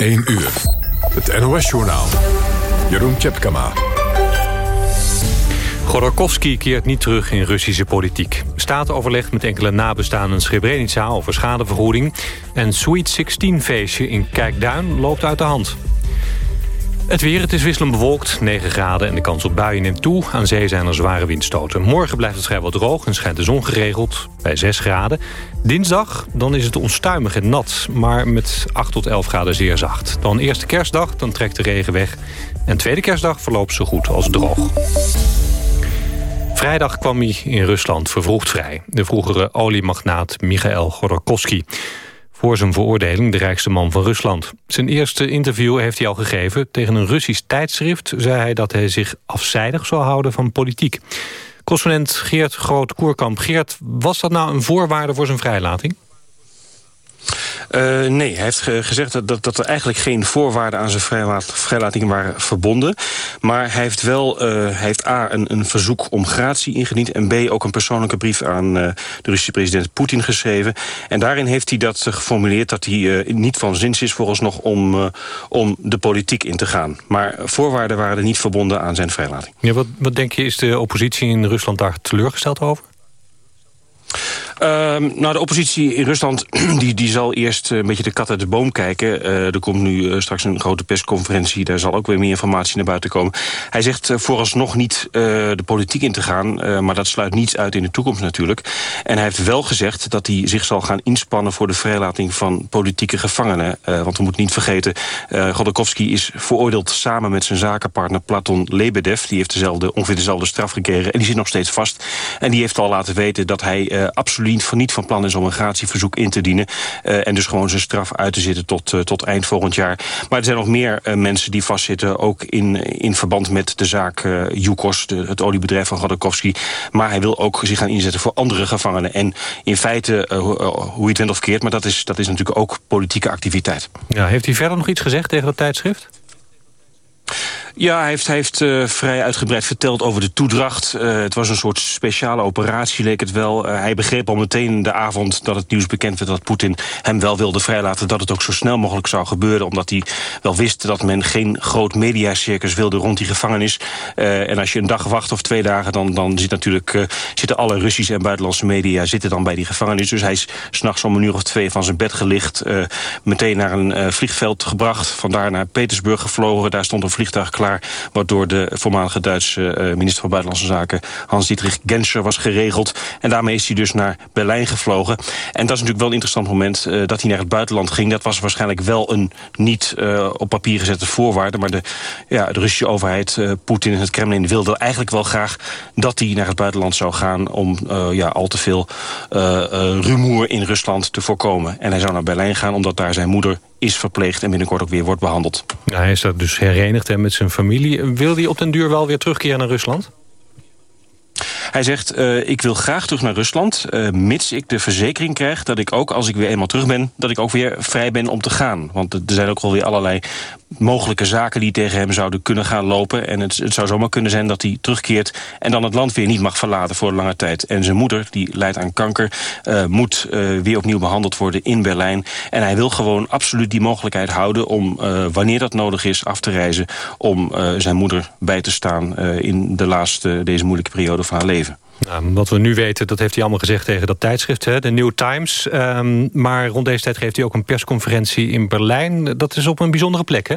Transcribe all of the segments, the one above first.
1 uur. Het NOS-journaal. Jeroen Tjepkama. Godorkovsky keert niet terug in Russische politiek. Staat overlegt met enkele nabestaanden Srebrenica over schadevergoeding... en Sweet 16-feestje in Kijkduin loopt uit de hand. Het weer, het is wisselend bewolkt, 9 graden en de kans op buien neemt toe. Aan zee zijn er zware windstoten. Morgen blijft het vrijwel droog en schijnt de zon geregeld bij 6 graden. Dinsdag, dan is het onstuimig en nat, maar met 8 tot 11 graden zeer zacht. Dan eerste kerstdag, dan trekt de regen weg. En tweede kerstdag verloopt zo goed als droog. Vrijdag kwam hij in Rusland vervroegd vrij. De vroegere oliemagnaat Michael Godorkovsky voor zijn veroordeling de rijkste man van Rusland. Zijn eerste interview heeft hij al gegeven. Tegen een Russisch tijdschrift zei hij dat hij zich afzijdig zou houden van politiek. Correspondent Geert Groot-Koerkamp. Geert, was dat nou een voorwaarde voor zijn vrijlating? Uh, nee, hij heeft gezegd dat, dat, er eigenlijk geen voorwaarden aan zijn vrijlating waren verbonden. Maar hij heeft wel hij heeft A, een, een, verzoek om gratie ingediend... en B, ook een persoonlijke brief aan uh, de Russische president Poetin geschreven. En daarin heeft hij dat geformuleerd dat hij niet van zins is vooralsnog om, om de politiek in te gaan. Maar voorwaarden waren er niet verbonden aan zijn vrijlating. Ja, wat, wat denk je, is de oppositie in Rusland daar teleurgesteld over? Uh, nou, de oppositie in Rusland die, die zal eerst een beetje de kat uit de boom kijken. Uh, er komt nu uh, straks een grote persconferentie. Daar zal ook weer meer informatie naar buiten komen. Hij zegt vooralsnog niet de politiek in te gaan. maar dat sluit niets uit in de toekomst natuurlijk. En hij heeft wel gezegd dat hij zich zal gaan inspannen... voor de vrijlating van politieke gevangenen. want we moeten niet vergeten... Godorkovsky is veroordeeld samen met zijn zakenpartner Platon Lebedev. Die heeft dezelfde, ongeveer dezelfde straf gekregen. En die zit nog steeds vast. En die heeft al laten weten dat hij absoluut van niet van plan is om een gratieverzoek in te dienen. Uh, en dus gewoon zijn straf uit te zitten tot, uh, tot eind volgend jaar. Maar er zijn nog meer mensen die vastzitten, ook in, in verband met de zaak Yukos, de, het oliebedrijf van Godorkovsky. Maar hij wil ook zich gaan inzetten voor andere gevangenen. En in feite, hoe je het went of keert, maar dat is, dat is natuurlijk ook politieke activiteit. Ja, heeft hij verder nog iets gezegd tegen dat tijdschrift? Ja, hij heeft, heeft uh, vrij uitgebreid verteld over de toedracht. Uh, het was een soort speciale operatie, leek het wel. Uh, hij begreep al meteen de avond dat het nieuws bekend werd... dat Poetin hem wel wilde vrijlaten... dat het ook zo snel mogelijk zou gebeuren... omdat hij wel wist dat men geen groot mediacircus wilde rond die gevangenis. en als je een dag wacht of twee dagen... dan, dan zit natuurlijk, zitten alle Russische en buitenlandse media zitten dan bij die gevangenis. Dus hij is s'nachts om een uur of twee van zijn bed gelicht... meteen naar een vliegveld gebracht, vandaar naar Petersburg gevlogen. Daar stond een vliegtuig waardoor de voormalige Duitse uh, minister van Buitenlandse Zaken... Hans-Dietrich Genscher was geregeld. En daarmee is hij dus naar Berlijn gevlogen. En dat is natuurlijk wel een interessant moment uh, dat hij naar het buitenland ging. Dat was waarschijnlijk wel een niet uh, op papier gezette voorwaarde. Maar de, ja, de Russische overheid, Poetin en het Kremlin... wilde eigenlijk wel graag dat hij naar het buitenland zou gaan... om ja, al te veel rumoer in Rusland te voorkomen. En hij zou naar Berlijn gaan omdat daar zijn moeder is verpleegd en binnenkort ook weer wordt behandeld. Hij is daar dus herenigd hè, met zijn familie. Wil hij op den duur wel weer terugkeren naar Rusland? Hij zegt, uh, ik wil graag terug naar Rusland... Uh, mits ik de verzekering krijg dat ik ook, als ik weer eenmaal terug ben... dat ik ook weer vrij ben om te gaan. Want er zijn ook wel weer allerlei mogelijke zaken die tegen hem zouden kunnen gaan lopen. En het, het zou zomaar kunnen zijn dat hij terugkeert... en dan het land weer niet mag verlaten voor lange tijd. En zijn moeder, die lijdt aan kanker... Uh, moet uh, weer opnieuw behandeld worden in Berlijn. En hij wil gewoon absoluut die mogelijkheid houden... om, uh, wanneer dat nodig is, af te reizen... om zijn moeder bij te staan in de laatste, deze moeilijke periode van haar leven. Nou, wat we nu weten, dat heeft hij allemaal gezegd tegen dat tijdschrift, hè, de New Times. Um, maar rond deze tijd geeft hij ook een persconferentie in Berlijn. Dat is op een bijzondere plek, hè?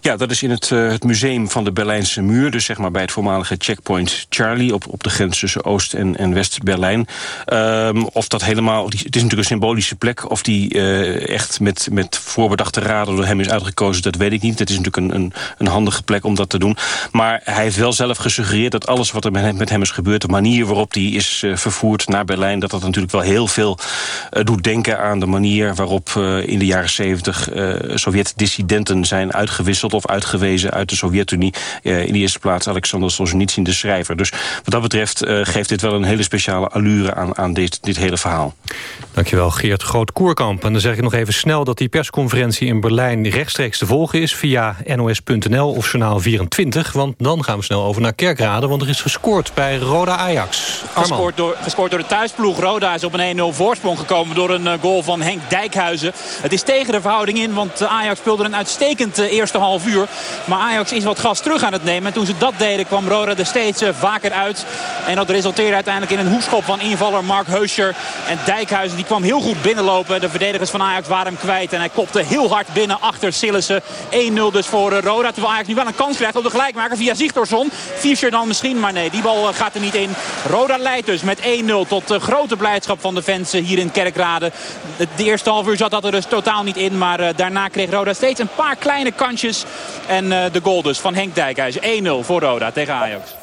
Ja, dat is in het, uh, het museum van de Berlijnse muur. Dus zeg maar bij het voormalige checkpoint Charlie... op, op de grens tussen Oost- en, en West-Berlijn. Um, of dat helemaal... Het is natuurlijk een symbolische plek. Of die uh, echt met, met voorbedachte raden door hem is uitgekozen... dat weet ik niet. Het is natuurlijk een, een, een handige plek om dat te doen. Maar hij heeft wel zelf gesuggereerd dat alles wat er met hem, met hem is gebeurd... de manier waarop hij is uh, vervoerd naar Berlijn... dat dat natuurlijk wel heel veel doet denken aan de manier... waarop in de jaren zeventig Sovjet-dissidenten zijn uitgewisseld Molotov uitgewezen uit de Sovjet-Unie. in de eerste plaats Alexander Solzhenitsyn, de schrijver. Dus wat dat betreft geeft dit wel een hele speciale allure aan, aan dit, dit hele verhaal. Dankjewel Geert Groot-Koerkamp. En dan zeg ik nog even snel dat die persconferentie in Berlijn rechtstreeks te volgen is via nos.nl of journaal 24. Want dan gaan we snel over naar Kerkrade, want er is gescoord bij Roda Ajax. Gescoord door, gescoord door de thuisploeg. Roda is op een 1-0 voorsprong gekomen door een eh, goal van Henk Dijkhuizen. Het is tegen de verhouding in, want Ajax speelde een uitstekend eh, eerste half uur. Maar Ajax is wat gas terug aan het nemen. En toen ze dat deden kwam Roda er steeds eh, vaker uit. En dat resulteerde uiteindelijk in een hoekschop van invaller Mark Heuscher. En Dijkhuizen die kwam heel goed binnenlopen. De verdedigers van Ajax waren hem kwijt. En hij kopte heel hard binnen achter Sillissen. 1-0 dus voor Roda. Terwijl Ajax nu wel een kans krijgt op de gelijkmaker via Zichterson. Fischer dan misschien, maar nee, die bal gaat er niet in. Roda leidt dus met 1-0 tot de grote blijdschap van de fans hier in Kerkrade. De eerste half uur zat dat er dus totaal niet in. Maar daarna kreeg Roda steeds een paar kleine En uh, de goal dus van Henk Dijkhuizen. 1-0 voor Roda tegen Ajax.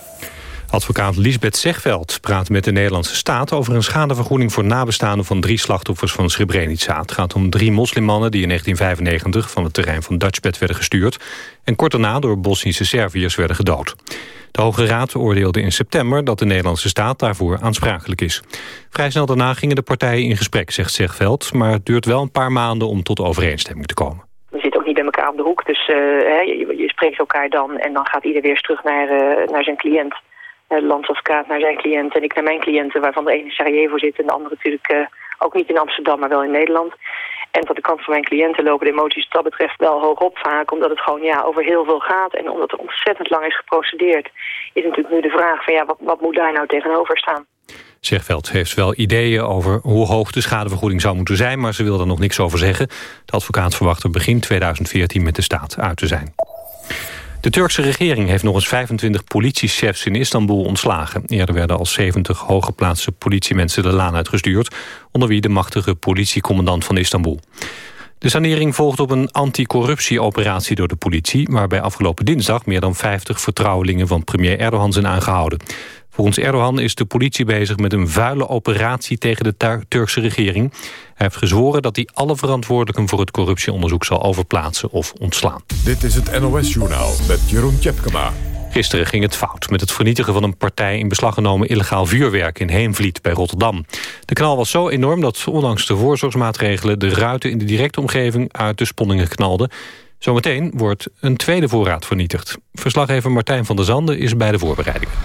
Advocaat Lisbeth Zegveld praat met de Nederlandse staat... over een schadevergoeding voor nabestaanden van drie slachtoffers van Srebrenica. Het gaat om drie moslimmannen die in 1995 van het terrein van Dutchbed werden gestuurd... en kort daarna door Bosnische Serviërs werden gedood. De Hoge Raad oordeelde in september dat de Nederlandse staat daarvoor aansprakelijk is. Vrij snel daarna gingen de partijen in gesprek, zegt Zegveld... maar het duurt wel een paar maanden om tot overeenstemming te komen bij elkaar op de hoek. Dus uh, je, je, spreekt elkaar dan en dan gaat ieder weer terug naar, uh, naar zijn cliënt. Eh, landsadvocaat naar zijn cliënten en ik naar mijn cliënten... waarvan de ene in Sarajevo zit en de andere natuurlijk ook niet in Amsterdam, maar wel in Nederland. En van de kant van mijn cliënten lopen de emoties wat dat betreft wel hoog op vaak... omdat het gewoon ja, over heel veel gaat en omdat er ontzettend lang is geprocedeerd... is natuurlijk nu de vraag van ja, wat, wat moet daar nou tegenover staan? Zegveld heeft wel ideeën over hoe hoog de schadevergoeding zou moeten zijn... maar ze wil er nog niks over zeggen. De advocaat verwacht er begin 2014 met de staat uit te zijn. De Turkse regering heeft nog eens 25 politiechefs in Istanbul ontslagen. Eerder werden al 70 hooggeplaatste politiemensen de laan uitgestuurd... onder wie de machtige politiecommandant van Istanbul. De sanering volgt op een anticorruptieoperatie door de politie... waarbij afgelopen dinsdag meer dan 50 vertrouwelingen van premier Erdogan zijn aangehouden. Volgens Erdogan is de politie bezig met een vuile operatie tegen de Turkse regering. Hij heeft gezworen dat hij alle verantwoordelijken voor het corruptieonderzoek zal overplaatsen of ontslaan. Dit is het NOS-journaal met Jeroen Tjepkema. Gisteren ging het fout met het vernietigen van een partij in beslag genomen illegaal vuurwerk in Heemvliet bij Rotterdam. De knal was zo enorm dat ondanks de voorzorgsmaatregelen de ruiten in de directe omgeving uit de sponningen knalden. Zometeen wordt een tweede voorraad vernietigd. Verslaggever Martijn van der Zanden is bij de voorbereidingen.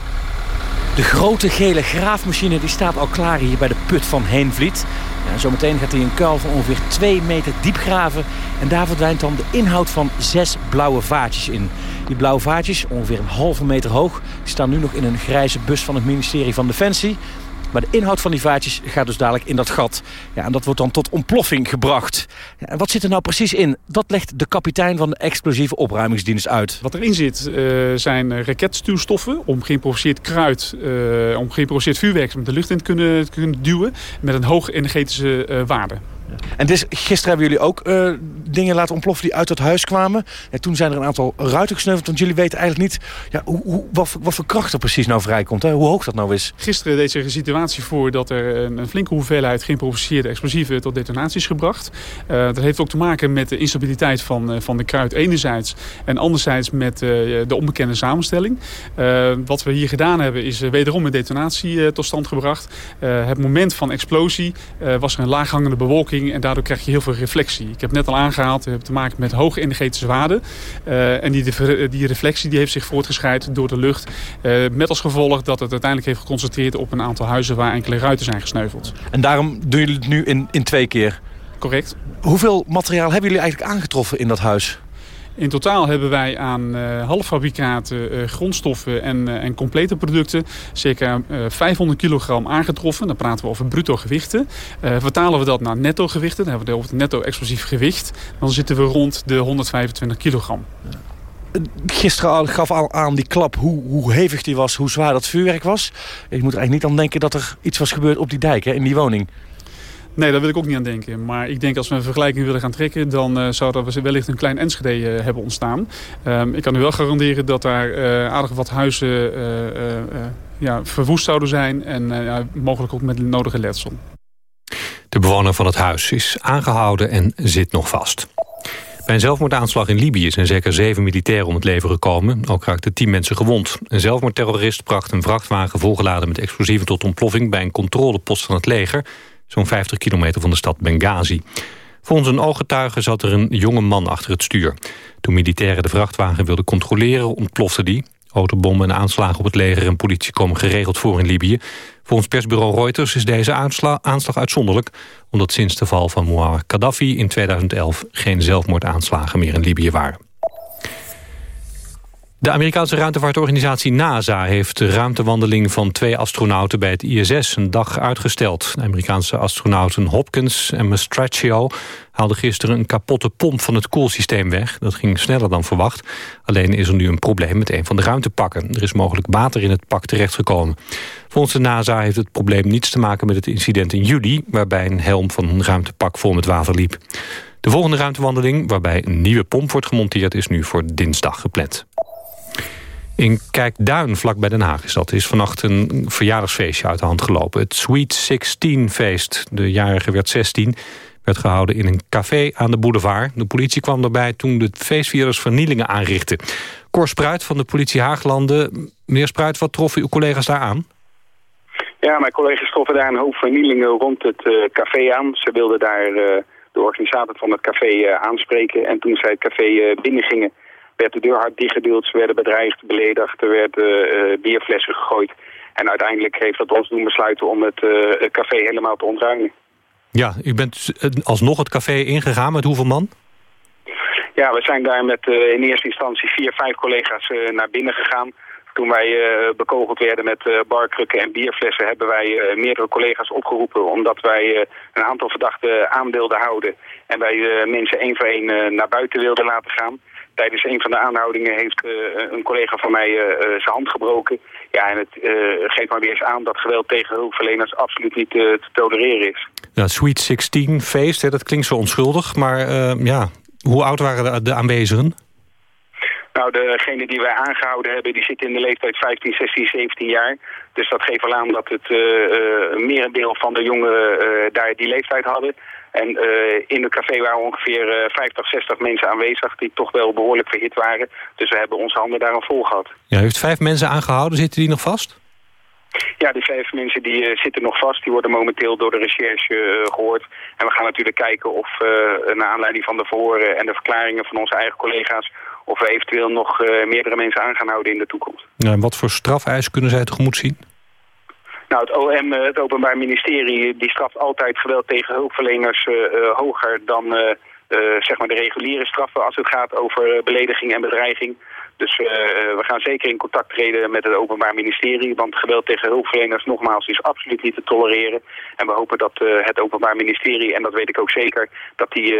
De grote gele graafmachine die staat al klaar hier bij de put van Heenvliet. Zometeen gaat hij een kuil van ongeveer 2 meter diep graven. En daar verdwijnt dan de inhoud van zes blauwe vaatjes in. Die blauwe vaatjes, ongeveer een halve meter hoog... staan nu nog in een grijze bus van het ministerie van Defensie. Maar de inhoud van die vaatjes gaat dus dadelijk in dat gat. Ja, en dat wordt dan tot ontploffing gebracht. Ja, en wat zit er nou precies in? Dat legt de kapitein van de explosieve opruimingsdienst uit. Wat erin zit uh, zijn raketstuurstoffen om geïmproviseerd kruid, uh, om vuurwerk met de lucht in te kunnen, kunnen duwen. Met een hoge energetische uh, waarde. En dus, gisteren hebben jullie ook uh, dingen laten ontploffen die uit het huis kwamen. En toen zijn er een aantal ruiten gesneuveld. Want jullie weten eigenlijk niet ja, hoe, hoe, wat, wat, voor kracht er precies nou vrijkomt. Hè? Hoe hoog dat nou is. Gisteren deed zich een situatie voor dat er een, flinke hoeveelheid geïmproviseerde explosieven tot detonaties gebracht. Uh, dat heeft ook te maken met de instabiliteit van, uh, van de kruid enerzijds. En anderzijds met de onbekende samenstelling. wat we hier gedaan hebben is wederom een detonatie tot stand gebracht. het moment van explosie was er een laaghangende bewolking en daardoor krijg je heel veel reflectie. Ik heb net al aangehaald, we hebben te maken met hoge energetische waarden. Uh, en die, die reflectie die heeft zich voortgeschreid door de lucht. Uh, met als gevolg dat het uiteindelijk heeft geconcentreerd op een aantal huizen waar enkele ruiten zijn gesneuveld. En daarom doen jullie het nu in, in twee keer? Correct. Hoeveel materiaal hebben jullie eigenlijk aangetroffen in dat huis? In totaal hebben wij aan uh, halffabrikaten, uh, grondstoffen en, uh, en complete producten circa 500 kilogram aangetroffen. Dan praten we over bruto gewichten. vertalen we dat naar netto gewichten, dan hebben we het netto explosief gewicht. Dan zitten we rond de 125 kilogram. Gisteren gaf al aan die klap hoe, hoe hevig die was, hoe zwaar dat vuurwerk was. Je moet er eigenlijk niet aan denken dat er iets was gebeurd op die dijk, hè, in die woning. Nee, daar wil ik ook niet aan denken. Maar ik denk als we een vergelijking willen gaan trekken... dan uh, zou er wellicht een klein Enschede uh, hebben ontstaan. Um, ik kan u wel garanderen dat daar uh, aardig wat huizen ja, verwoest zouden zijn... en ja, mogelijk ook met nodige letsel. De bewoner van het huis is aangehouden en zit nog vast. Bij een zelfmoordaanslag in Libië zijn zeker zeven militairen om het leven gekomen. Ook raakten tien mensen gewond. Een zelfmoordterrorist bracht een vrachtwagen volgeladen met explosieven tot ontploffing... bij een controlepost van het leger, zo'n 50 kilometer van de stad Benghazi. Volgens een ooggetuige zat er een jonge man achter het stuur. Toen militairen de vrachtwagen wilden controleren, ontplofte die. Autobommen en aanslagen op het leger en politie komen geregeld voor in Libië. Volgens persbureau Reuters is deze aanslag uitzonderlijk... omdat sinds de val van Muammar Gaddafi in 2011... geen zelfmoordaanslagen meer in Libië waren. De Amerikaanse ruimtevaartorganisatie NASA heeft de ruimtewandeling van twee astronauten bij het ISS een dag uitgesteld. De Amerikaanse astronauten Hopkins en Mastraccio haalden gisteren een kapotte pomp van het koelsysteem weg. Dat ging sneller dan verwacht. Alleen is er nu een probleem met een van de ruimtepakken. Er is mogelijk water in het pak terechtgekomen. Volgens de NASA heeft het probleem niets te maken met het incident in juli... waarbij een helm van een ruimtepak vol met water liep. De volgende ruimtewandeling, waarbij een nieuwe pomp wordt gemonteerd... is nu voor dinsdag gepland. In Kijkduin, vlak Den Haag is dat, is vannacht een verjaardagsfeestje uit de hand gelopen. Het Sweet 16 feest. De jarige werd 16 werd gehouden in een café aan de boulevard. De politie kwam erbij toen de feestvierders vernielingen aanrichtten. Cor Spruit van de politie Haaglanden. Meneer Spruit, wat troffen uw collega's daar aan? Ja, mijn collega's troffen daar een hoop vernielingen rond het uh, café aan. Ze wilden daar uh, de organisator van het café uh, aanspreken. En toen zij het café binnengingen werd de deur hard dichtgeduwd. Ze werden bedreigd, beledigd, er werden uh, bierflessen gegooid. En uiteindelijk heeft dat ons doen besluiten om het, het café helemaal te ontruimen. Ja, u bent alsnog het café ingegaan met hoeveel man? Ja, we zijn daar met uh, in eerste instantie vier, vijf collega's naar binnen gegaan. Toen wij uh, bekogeld werden met barkrukken en bierflessen... hebben wij meerdere collega's opgeroepen... omdat wij een aantal verdachten aan wilden houden... en wij mensen één voor één naar buiten wilden laten gaan tijdens een van de aanhoudingen heeft uh, een collega van mij uh, zijn hand gebroken. Ja, en het geeft maar weer eens aan dat geweld tegen hulpverleners absoluut niet te tolereren is. Ja, Sweet 16 feest, hè, dat klinkt zo onschuldig. Maar ja, hoe oud waren de, de aanwezigen? Nou, degene die wij aangehouden hebben, die zitten in de leeftijd 15, 16, 17 jaar. Dus dat geeft wel aan dat het uh, merendeel van de jongeren uh, daar die leeftijd hadden. En uh, in het café waren ongeveer uh, 50, 60 mensen aanwezig die toch wel behoorlijk verhit waren. Dus we hebben onze handen daaraan vol gehad. Ja, u heeft vijf mensen aangehouden. Zitten die nog vast? Ja, die vijf mensen die uh, zitten nog vast. Die worden momenteel door de recherche uh, gehoord. En we gaan natuurlijk kijken of naar aanleiding van de verhoren en de verklaringen van onze eigen collega's... of we eventueel nog meerdere mensen aan gaan houden in de toekomst. En wat voor strafeis kunnen zij tegemoet zien? Nou, het OM, het Openbaar Ministerie, die straft altijd geweld tegen hulpverleners uh, uh, hoger dan uh, zeg maar de reguliere straffen als het gaat over belediging en bedreiging. Dus we gaan zeker in contact treden met het Openbaar Ministerie, want geweld tegen hulpverleners nogmaals is absoluut niet te tolereren. En we hopen dat het Openbaar Ministerie, en dat weet ik ook zeker, dat die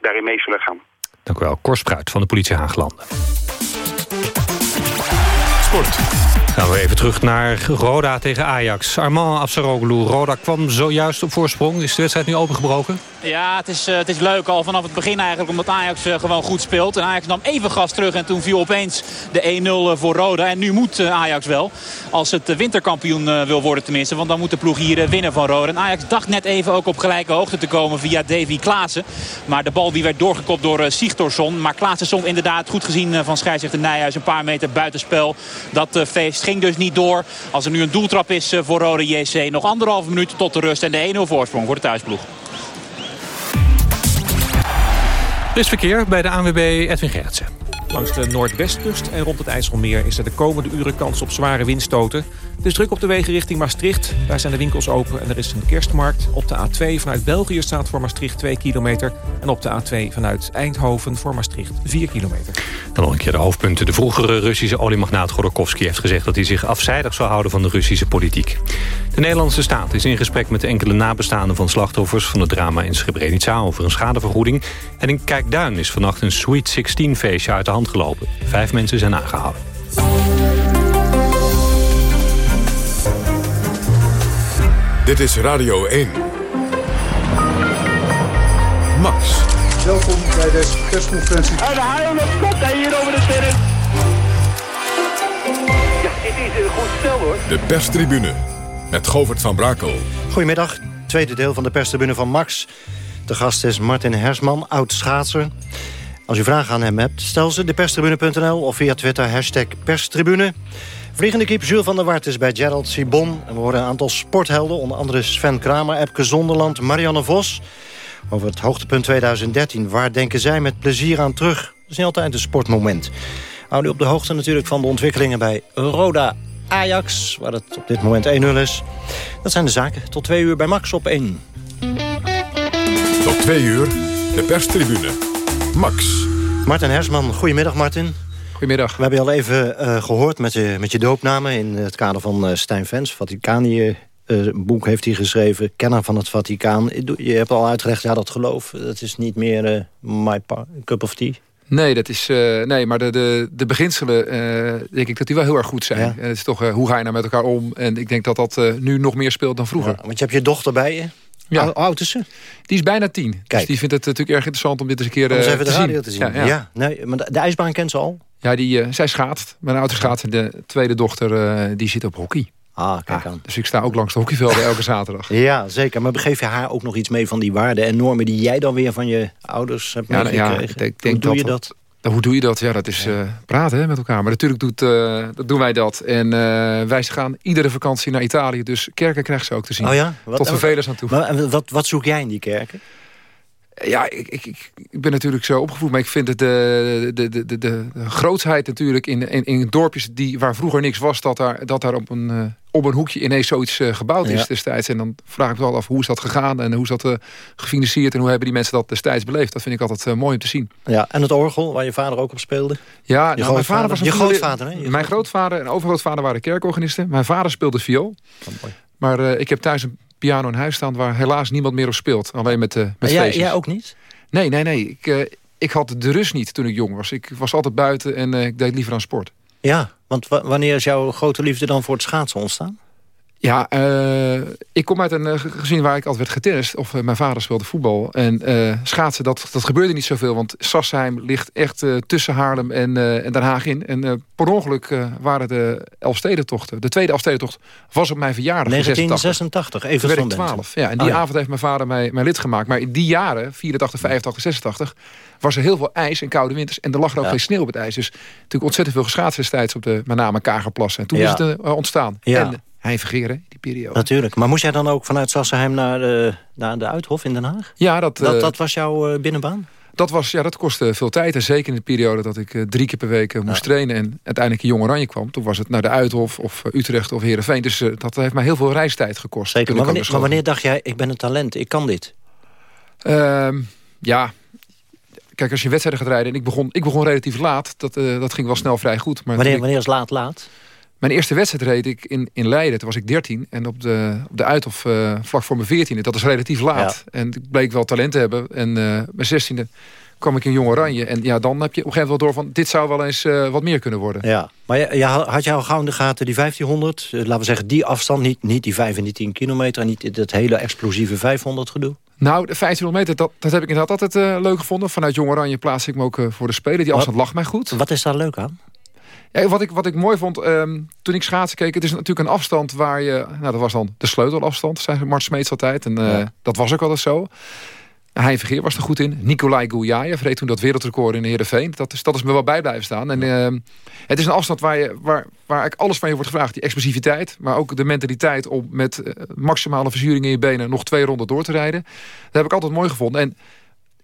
daarin mee zullen gaan. Dank u wel. Korspruit van de politie Haaglanden. Sport. Gaan we even terug naar Roda tegen Ajax. Armand Afsaroglu, Roda kwam zojuist op voorsprong. Is de wedstrijd nu opengebroken? Ja, het is, uh, het is leuk al vanaf het begin eigenlijk. Omdat Ajax uh, gewoon goed speelt. En Ajax nam even gas terug. En toen viel opeens de 1-0 voor Roda. En nu moet Ajax wel. Als het winterkampioen wil worden tenminste. Want dan moet de ploeg hier winnen van Roda. En Ajax dacht net even ook op gelijke hoogte te komen via Davy Klaassen. Maar de bal die werd doorgekopt door Sigtorsson. Maar Klaassen stond inderdaad goed gezien van scheidsrechter Nijhuis. Een paar meter buitenspel. Dat feest ging dus niet door. Als er nu een doeltrap is voor Roda JC. Nog anderhalve minuut tot de rust. En de 1-0 voorsprong voor de thuisploeg. Er is verkeer bij de ANWB Edwin Gerritsen. Langs de Noordwestkust en rond het IJsselmeer is er de komende uren kans op zware windstoten. Het is druk op de wegen richting Maastricht. Daar zijn de winkels open en er is een kerstmarkt. Op de A2 vanuit België staat voor Maastricht 2 kilometer. En op de A2 vanuit Eindhoven voor Maastricht 4 kilometer. Dan nog een keer de hoofdpunten. De vroegere Russische oliemagnaat Godorkovsky heeft gezegd... dat hij zich afzijdig zou houden van de Russische politiek. De Nederlandse staat is in gesprek met enkele nabestaanden van slachtoffers... van het drama in Srebrenica over een schadevergoeding. En in Kijkduin is vannacht een Sweet 16 feestje uit de hand gelopen. Vijf mensen zijn aangehouden. Dit is Radio 1. Max. Welkom bij deze persconferentie. En de haal komt hij hier over de terrein. Ja, dit is een goed stel hoor. De perstribune met Govert van Brakel. Als u vragen aan hem hebt, stel ze deperstribune.nl of via Twitter hashtag perstribune. Vliegende keeper Jules van der Wart is bij Gerald Sibon. En we horen een aantal sporthelden, onder andere Sven Kramer, Epke Zonderland, Marianne Vos. Over het hoogtepunt 2013, waar denken zij met plezier aan terug? Dat is niet altijd een sportmoment. Hou u op de hoogte natuurlijk van de ontwikkelingen bij Roda Ajax... waar het op dit moment 1-0 is. Dat zijn de zaken. Tot twee uur bij Max op 1. Tot twee uur, de perstribune. Max. Martin Hersman, goedemiddag Martin. Goedemiddag. We hebben je al even uh, gehoord met je, met je doopnamen... in het kader van uh, Stijn Vens, Vaticanië. Uh, boek heeft hij geschreven, kenner van het Vaticaan. Je hebt al uitgelegd, ja, dat geloof, dat is niet meer my cup of tea. Nee, dat is, uh, nee maar de, de, de beginselen uh, denk ik dat die wel heel erg goed zijn. Ja. het is toch, uh, hoe ga je nou met elkaar om? En ik denk dat dat nu nog meer speelt dan vroeger. Ja, want je hebt je dochter bij je. Ja. Hoe oud is ze? Die is bijna tien. Dus Kijk. Dus die vindt het natuurlijk erg interessant om dit eens een keer om eens even te, de zien. te zien. Ja, ja. nee, maar de, ijsbaan kent ze al? Ja, die, zij schaatst. Mijn oudste schaatst. De tweede dochter die zit op hockey. Ah, kijk aan. dus ik sta ook langs de hockeyvelden elke zaterdag. Ja, zeker. Maar begeef je haar ook nog iets mee van die waarden en normen... die jij dan weer van je ouders hebt ja, meegekregen? Ja, ik denk, Hoe doe dat, je dat? Hoe doe je dat? Ja, dat is uh, praten hè, met elkaar. Maar natuurlijk doet, uh, dat doen wij dat. En uh, wij gaan iedere vakantie naar Italië. Dus kerken krijgt ze ook te zien. Oh ja? Wat, Tot vervelers aan toe. Maar, wat, wat zoek jij in die kerken? Ja, ik, ik, ik ben natuurlijk zo opgevoed, maar ik vind het de, de, de, de, de grootsheid natuurlijk in, in, in dorpjes die, waar vroeger niks was, dat daar, dat daar op, een, uh, op een hoekje ineens zoiets uh, gebouwd is ja. destijds. En dan vraag ik me wel af, hoe is dat gegaan en hoe is dat uh, gefinancierd en hoe hebben die mensen dat destijds beleefd? Dat vind ik altijd mooi om te zien. Ja, en het orgel, waar je vader ook op speelde? Ja, nou, mijn vader was een Je grootvader, hè? Je mijn grootvader en overgrootvader waren kerkorganisten. Mijn vader speelde viool. Maar ik heb thuis een piano in huis staan waar helaas niemand meer op speelt. Alleen met, met jij, jij ook niet? Nee, nee, nee. Ik, uh, ik had de rust niet toen ik jong was. Ik was altijd buiten en uh, ik deed liever aan sport. Ja, want wanneer is jouw grote liefde dan voor het schaatsen ontstaan? Ja, uh, ik kom uit een gezin waar ik altijd werd getennist. Of mijn vader speelde voetbal. En schaatsen, dat, dat gebeurde niet zoveel. Want Sassheim ligt echt tussen Haarlem en, en Den Haag in. En per ongeluk waren de Elfstedentochten. De tweede Elfstedentocht was op mijn verjaardag. 1986, even van 12. Ja, en die oh, ja. avond heeft mijn vader mij, mij lid gemaakt. Maar in die jaren, 84, 85, 86... was er heel veel ijs en koude winters. En er lag er ook ja. geen sneeuw op het ijs. Dus natuurlijk ontzettend veel geschaatst destijds... op de, met name Kagerplassen. En toen is het ontstaan. En, hij vergeren, die periode. Natuurlijk. Maar moest jij dan ook vanuit Sassenheim naar de, naar de Uithof in Den Haag? Ja, dat... Dat, dat was jouw uh, binnenbaan? Dat, was, ja, dat kostte veel tijd. En zeker in de periode dat ik uh, drie keer per week uh, moest ja. trainen... en uiteindelijk in Jong Oranje kwam. Toen was het naar de Uithof of uh, Utrecht of Heerenveen. Dus dat heeft mij heel veel reistijd gekost. Zeker. Maar wanneer, maar wanneer, dacht jij, ik ben een talent, ik kan dit? Ehm, ja, kijk, als je wedstrijden gaat rijden... en ik begon, ik begon relatief laat, dat, dat ging wel snel vrij goed. Maar wanneer, wanneer is laat laat? Mijn eerste wedstrijd reed ik in, in Leiden, toen was ik 13. En op de, op de Uithof uh, vlak voor mijn 14e, dat is relatief laat. Ja. En ik bleek wel talent te hebben. En uh, mijn 16e kwam ik in Jong Oranje. En ja, dan heb je op een gegeven moment wel door van... dit zou wel eens uh, wat meer kunnen worden. Ja, maar je, je had je al gauw in de gaten die 1500? laten we zeggen, die afstand, niet, niet die 5 en die 10 kilometer... en niet dat hele explosieve 500 gedoe? Nou, de 1500 meter, dat, dat heb ik inderdaad altijd leuk gevonden. Vanuit Jong Oranje plaats ik me ook voor de Spelen. Die afstand lag mij goed. Wat is daar leuk aan? Ja, wat, ik, wat ik mooi vond, um, toen ik schaatsen keek... het is natuurlijk een afstand waar je... Nou, dat was dan de sleutelafstand, zei Mart Smeets altijd. En uh, ja. dat was ook altijd zo. Hij Vergeer was er goed in. Nikolai Goujaev reed toen dat wereldrecord in de Heerenveen. Dat is, dat is me wel bij blijven staan. En, uh, het is een afstand waar, je, waar, waar eigenlijk alles van je wordt gevraagd. Die explosiviteit, maar ook de mentaliteit... om met uh, maximale verzuring in je benen... nog twee ronden door te rijden. Dat heb ik altijd mooi gevonden. En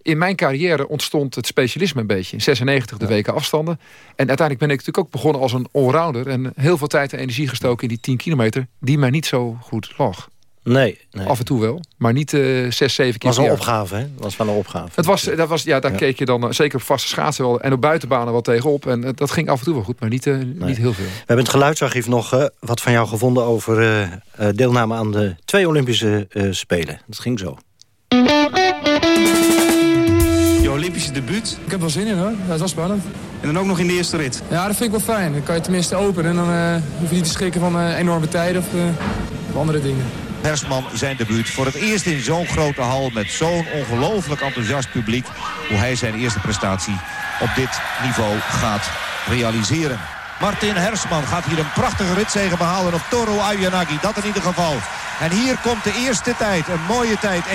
in mijn carrière ontstond het specialisme een beetje. In 96 de weken afstanden. En uiteindelijk ben ik natuurlijk ook begonnen als een allrounder. En heel veel tijd en energie gestoken in die 10 kilometer. Die mij niet zo goed lag. Nee, nee. Af en toe wel, maar niet uh, zes, zeven keer. Het was een opgave, hè? Was wel een opgave. Het was, dat was, ja, daar ja. keek je dan uh, zeker op vaste schaatsen wel, en op buitenbanen wel tegenop. En uh, dat ging af en toe wel goed, maar niet, nee. niet heel veel. We hebben het geluidsarchief nog wat van jou gevonden... over deelname aan de twee Olympische Spelen. Dat ging zo. Debuut. Ik heb wel zin in hoor, dat is wel spannend. En dan ook nog in de eerste rit. Ja, dat vind ik wel fijn. Dan kan je tenminste openen en dan uh, hoef je niet te schrikken van uh, enorme tijden of, uh, of andere dingen. Hersman zijn debuut voor het eerst in zo'n grote hal met zo'n ongelooflijk enthousiast publiek. Hoe hij zijn eerste prestatie op dit niveau gaat realiseren. Martin Hersman gaat hier een prachtige ritzege behalen op Toro Ayanagi. Dat in ieder geval. En hier komt de eerste tijd. Een mooie tijd. 1.53.59.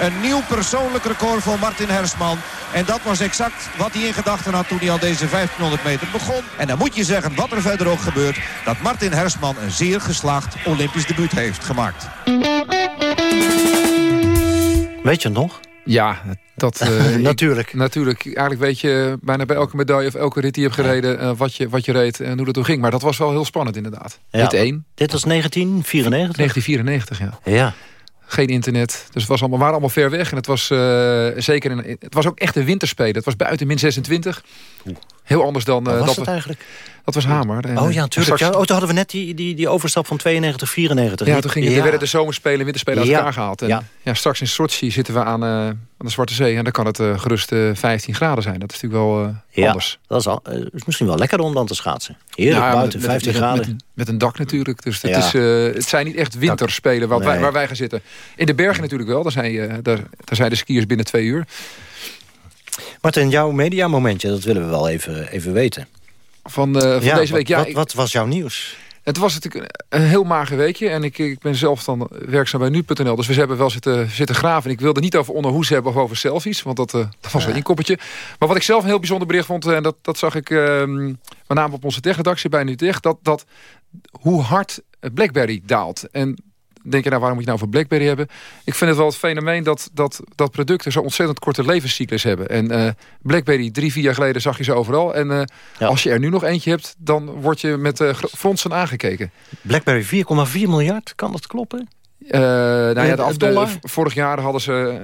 Een nieuw persoonlijk record voor Martin Hersman. En dat was exact wat hij in gedachten had toen hij al deze 1500 meter begon. En dan moet je zeggen, wat er verder ook gebeurt... dat Martin Hersman een zeer geslaagd Olympisch debuut heeft gemaakt. Weet je nog? Ja, dat... Uh, natuurlijk. Ik, natuurlijk. Eigenlijk weet je bijna bij elke medaille of elke rit die je hebt gereden... Uh, wat, je, wat je reed en hoe dat toen ging. Maar dat was wel heel spannend inderdaad. Ja, rit 1. Dit was 1994? 1994, ja. Ja. Geen internet. Dus het was allemaal, we waren allemaal ver weg. En het was, uh, zeker in, het was ook echt een winterspelen. Het was buiten min 26. Heel anders dan... Wat was dat het we, eigenlijk? Dat was Hamer. En, oh ja, natuurlijk. Ja, oh, toen hadden we net die, die, die overstap van 92, 94. Ja, toen gingen, ja. werden de zomerspelen en winterspelen uit elkaar gehaald. En, ja. ja. straks in Sochi zitten we aan, uh, aan de Zwarte Zee. En dan kan het uh, gerust uh, 15 graden zijn. Dat is natuurlijk wel ja, anders. Dat is, al, is misschien wel lekker om dan te schaatsen. Heerlijk buiten, met, 15 met, graden. Met, met, een dak natuurlijk. Dus het, is, het zijn niet echt winterspelen waar, nee. wij, waar wij gaan zitten. In de bergen natuurlijk wel. Daar zijn, daar, daar zijn de skiers binnen twee uur. Martin, jouw mediamomentje, dat willen we wel even, even weten. Van, uh, van ja, deze week. Ja, ja, wat, wat, was jouw nieuws? Het was natuurlijk een heel mager weekje. En ik, ik ben zelf dan werkzaam bij nu.nl. Dus we hebben wel zitten, zitten graven. En ik wilde niet over onderhoes hebben of over selfies. Want dat, uh, dat was ja. wel een koppertje. Maar wat ik zelf een heel bijzonder bericht vond... en dat, dat zag ik uh, met name op onze techredactie bij NuTech... Dat, dat hoe hard BlackBerry daalt. En denk je nou, waarom moet je nou voor BlackBerry hebben? Ik vind het wel het fenomeen dat, dat, dat producten zo ontzettend korte levenscyclus hebben. En uh, BlackBerry, drie, vier jaar geleden zag je ze overal. En uh, ja. als je er nu nog eentje hebt, dan word je met uh, fronsen aangekeken. BlackBerry 4,4 miljard, kan dat kloppen? Uh, nou ja, de, de, vorig jaar hadden ze,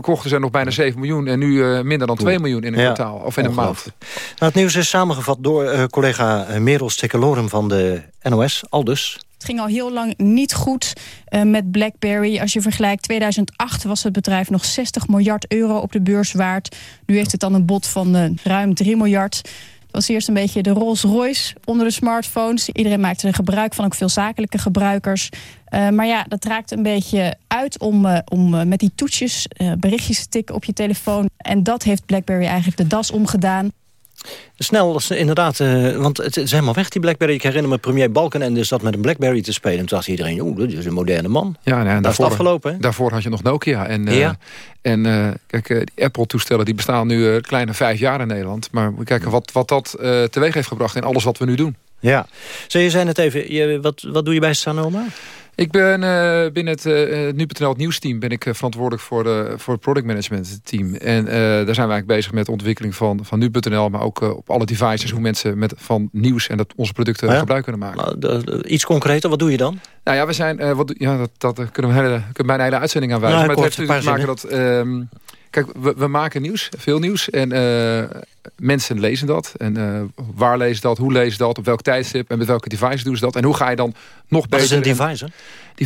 kochten ze nog bijna 7 miljoen... en nu uh, minder dan 2 miljoen in een ja, kwartaal of in een maand. Nou, het nieuws is samengevat door uh, collega Merel Stekkelorum van de NOS, Aldus. Het ging al heel lang niet goed uh, met BlackBerry. Als je vergelijkt, 2008 was het bedrijf nog 60 miljard euro op de beurs waard. Nu heeft het dan een bod van uh, ruim 3 miljard. Het was eerst een beetje de Rolls Royce onder de smartphones. Iedereen maakte er gebruik van, ook veel zakelijke gebruikers. Uh, maar ja, dat raakt een beetje uit om, om met die toetsjes berichtjes te tikken op je telefoon. En dat heeft BlackBerry eigenlijk de das omgedaan. Snel, dat is inderdaad, uh, want het is helemaal weg, die BlackBerry. Ik herinner me premier Balkenende zat met een BlackBerry te spelen. En toen dacht iedereen, oeh, dit is een moderne man. Ja, nou, dat daarvoor, is afgelopen. Hè? Daarvoor had je nog Nokia. En, uh, ja. en uh, kijk, Apple-toestellen die bestaan nu kleine vijf jaar in Nederland. Maar we kijken wat, wat dat teweeg heeft gebracht in alles wat we nu doen. Ja, zo, je zei net even, je, wat, wat doe je bij Sanoma? Ik ben uh, binnen het uh, nu.nl het nieuwsteam ben ik verantwoordelijk voor, de, voor het product management team. En daar zijn we eigenlijk bezig met de ontwikkeling van, van nu.nl, maar ook op alle devices, hoe mensen met, van nieuws en dat onze producten ja. gebruik kunnen maken. Nou, iets concreter, wat doe je dan? Nou ja, we zijn, wat, ja, dat, dat kunnen we hele, kunnen bijna een hele uitzending aan wijzen. Nou, maar het heeft natuurlijk te maken dat... Um, Kijk, we, we, maken nieuws, veel nieuws. En uh, mensen lezen dat. En uh, waar lezen dat, hoe lezen dat, op welk tijdstip... en met welke device doen ze dat. En hoe ga je dan nog beter... Wat is een device, hè?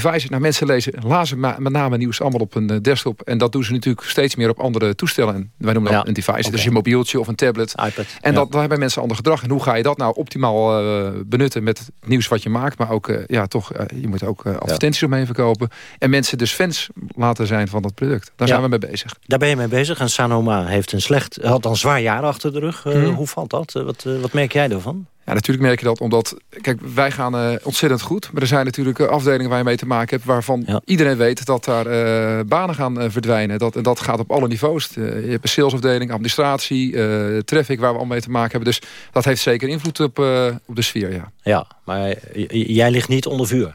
Device, nou, mensen lezen, lazen met name nieuws allemaal op een desktop. En dat doen ze natuurlijk steeds meer op andere toestellen. En wij noemen dat ja, een device. Okay. Dus je mobieltje of een tablet. iPad, en ja. dat, dan hebben mensen ander gedrag. En hoe ga je dat nou optimaal uh, benutten met het nieuws wat je maakt. Maar ook, ja, toch, je moet ook advertenties ja. omheen verkopen. En mensen dus fans laten zijn van dat product. Daar zijn we mee bezig. Daar ben je mee bezig. En Sanoma heeft een slecht, had dan zwaar jaar achter de rug. Hmm. Hoe valt dat? wat, wat merk jij ervan? Ja, natuurlijk merk je dat omdat... Kijk, wij gaan uh, ontzettend goed. Maar er zijn natuurlijk uh, afdelingen waar je mee te maken hebt... waarvan ja. iedereen weet dat daar uh, banen gaan verdwijnen. Dat, en dat gaat op alle niveaus. je hebt een salesafdeling, administratie, traffic... waar we al mee te maken hebben. Dus dat heeft zeker invloed op, op de sfeer, ja. Ja, maar jij ligt niet onder vuur.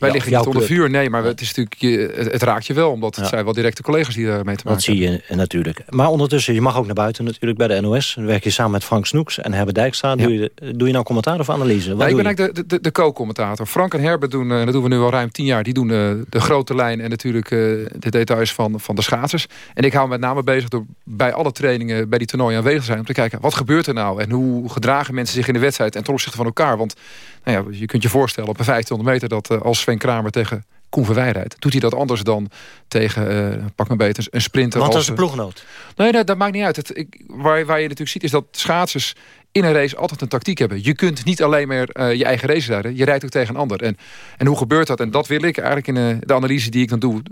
Wij ja, liggen niet onder vuur, nee, maar het, is natuurlijk, je, het, het, raakt je wel. Omdat het ja. zijn wel directe collega's die daarmee te maken Dat zie je natuurlijk. Maar ondertussen, je mag ook naar buiten natuurlijk bij de NOS. Dan werk je samen met Frank Snoeks en Herbert Dijkstra. Doe, je, doe je nou commentaar of analyse? Nou, ik ben eigenlijk de, de, de co-commentator. Frank en Herbert doen, uh, dat doen we nu al ruim tien jaar. Die doen uh, de grote lijn en natuurlijk uh, de details van, van de schaatsers. En ik hou me met name bezig door bij alle trainingen bij die toernooien aanwezig te zijn. Om te kijken, wat gebeurt er nou? En hoe gedragen mensen zich in de wedstrijd en ten opzichte van elkaar? Want nou ja, je kunt je voorstellen op een 1500 meter... dat als Sven Kramer tegen Koen Verwij rijdt... doet hij dat anders dan tegen, uh, pak maar beter, een sprinter. Want als, dat is een ploeggenoot. Nee, dat, dat maakt niet uit. Het, ik, waar, waar je natuurlijk ziet is dat schaatsers in een race altijd een tactiek hebben. Je kunt niet alleen maar uh, je eigen race rijden. Je rijdt ook tegen een ander. En, en hoe gebeurt dat? En dat wil ik eigenlijk in uh, de analyse die ik dan doe...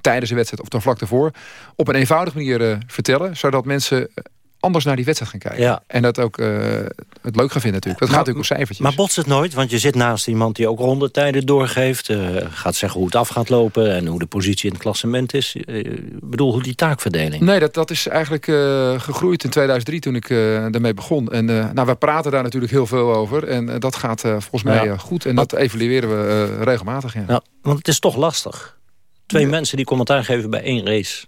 tijdens de wedstrijd of dan vlak daarvoor... op een eenvoudige manier uh, vertellen. Zodat mensen anders naar die wedstrijd gaan kijken. Ja. En dat ook het leuk gaan vinden natuurlijk. Dat gaat natuurlijk om cijfertjes. Maar botst het nooit? Want je zit naast iemand die ook rondetijden doorgeeft. eh, gaat zeggen hoe het af gaat lopen en hoe de positie in het klassement is. Eh, Ik bedoel, hoe die taakverdeling. Nee, dat, dat is eigenlijk eh, gegroeid in 2003 toen ik daarmee begon. En nou, we praten daar natuurlijk heel veel over. En dat gaat volgens mij Ja. goed. En dat evalueren we regelmatig. Ja. Nou, want het is toch lastig. Twee mensen die commentaar geven bij één race.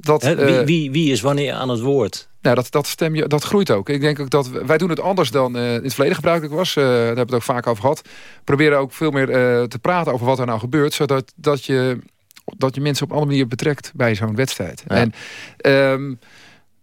Dat, wie, eh, wie, wie is wanneer aan het woord? Nou, dat, dat, stem je, dat groeit ook. Ik denk ook dat wij doen het anders dan eh, in het verleden gebruikelijk was. Eh, daar hebben we het ook vaak over gehad. Proberen ook veel meer eh, te praten over wat er nou gebeurt. Zodat dat je, dat je mensen op een andere manier betrekt bij zo'n wedstrijd. Ja. En ehm,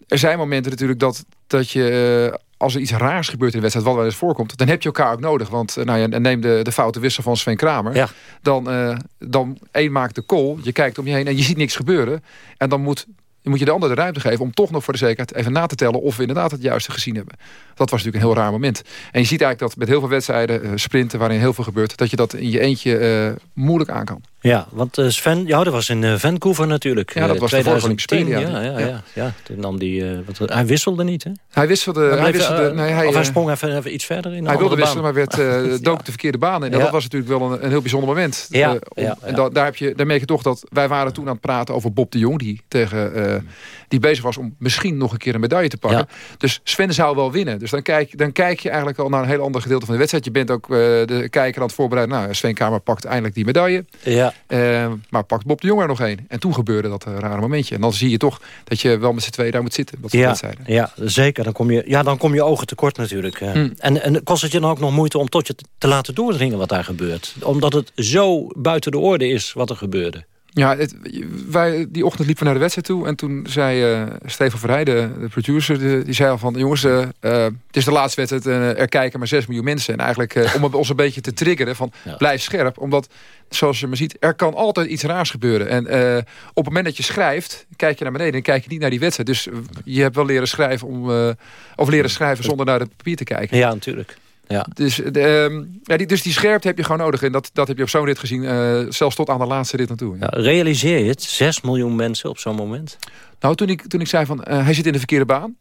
er zijn momenten natuurlijk dat, dat je... als er iets raars gebeurt in de wedstrijd, wat wel eens voorkomt... dan heb je elkaar ook nodig. Want eh, nou ja, neem de, de foute wissel van Sven Kramer. Ja. Dan, eh, dan één maakt de call, je kijkt om je heen en je ziet niks gebeuren. En dan moet, moet je de ander de ruimte geven... om toch nog voor de zekerheid even na te tellen... of we inderdaad het juiste gezien hebben. Dat was natuurlijk een heel raar moment. En je ziet eigenlijk dat met heel veel wedstrijden, eh, sprinten... waarin heel veel gebeurt, dat je dat in je eentje eh, moeilijk aan kan. Ja, want eh, Sven, ja, dat was in Vancouver natuurlijk. Ja, dat was de vorige 2010. Ja, ja, ja. ja, ja. Toen nam die, wat, hij wisselde niet, hè? Hij wisselde... Hij wisselde nee, hij, of hij sprong even, even iets verder in Hij wilde wisselen, maar werd, eh dook de verkeerde baan in. En dat was natuurlijk wel een, een heel bijzonder moment. Ja, om- En da- daar, heb je, daar merk je toch dat... Wij waren toen aan het praten over Bob de Jong... die, tegen, die bezig was om misschien nog een keer een medaille te pakken. Dus Sven zou wel winnen. Dus dan kijk, dan kijk je eigenlijk al naar een heel ander gedeelte van de wedstrijd. Je bent ook eh, de kijker aan het voorbereiden. Nou, Sven Kamer pakt eindelijk die medaille. Ja. Eh, maar pakt Bob de Jong er nog één. En toen gebeurde dat eh, rare momentje. En dan zie je toch dat je wel met z'n tweeën daar moet zitten. Dat Ja, wedstrijden. ja, zeker. Dan kom, je, ja, dan kom je ogen tekort natuurlijk. Hmm. En, en kost het je dan ook nog moeite om tot je te laten doordringen wat daar gebeurt? Omdat het zo buiten de orde is wat er gebeurde. Ja, het, wij, die ochtend liepen we naar de wedstrijd toe. En toen zei eh Stefan Verheij, de, producer, de- die zei al van... jongens, eh, eh, het is de laatste wedstrijd er kijken maar 6 miljoen mensen. En eigenlijk om ons een beetje te triggeren van blijf scherp. Omdat, zoals je maar ziet, er kan altijd iets raars gebeuren. En op het moment dat je schrijft, kijk je naar beneden... en kijk je niet naar die wedstrijd. Dus je hebt wel leren schrijven, om, of leren schrijven zonder naar het papier te kijken. Ja, natuurlijk. Ja. Dus, de, ehm, ja, die, dus die scherpte heb je gewoon nodig. En dat, dat heb je op zo'n rit gezien, eh, zelfs tot aan de laatste rit naartoe. Ja, realiseer je het? 6 miljoen mensen op zo'n moment? Nou, toen ik, toen ik zei van eh, hij zit in de verkeerde baan,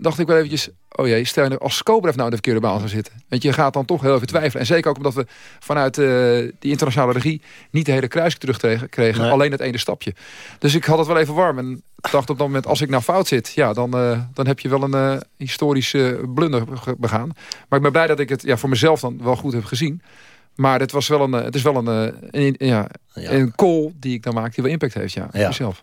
dacht ik wel eventjes, oh jee, stel je nou als Skobrev nou in de verkeerde baan zou zitten. Want je gaat dan toch heel even twijfelen. En zeker ook omdat we vanuit eh, die internationale regie niet de hele kruis terugkregen, kregen, Nee. alleen het ene stapje. Dus ik had het wel even warm en dacht op dat moment, als ik nou fout zit, ja, dan, eh, dan heb je wel een eh, historische blunder begaan. Maar ik ben blij dat ik het ja, voor mezelf dan wel goed heb gezien. Maar het, was wel een, het is wel een, een, ja, een call die ik dan maak die wel impact heeft, ja, Ja. mezelf.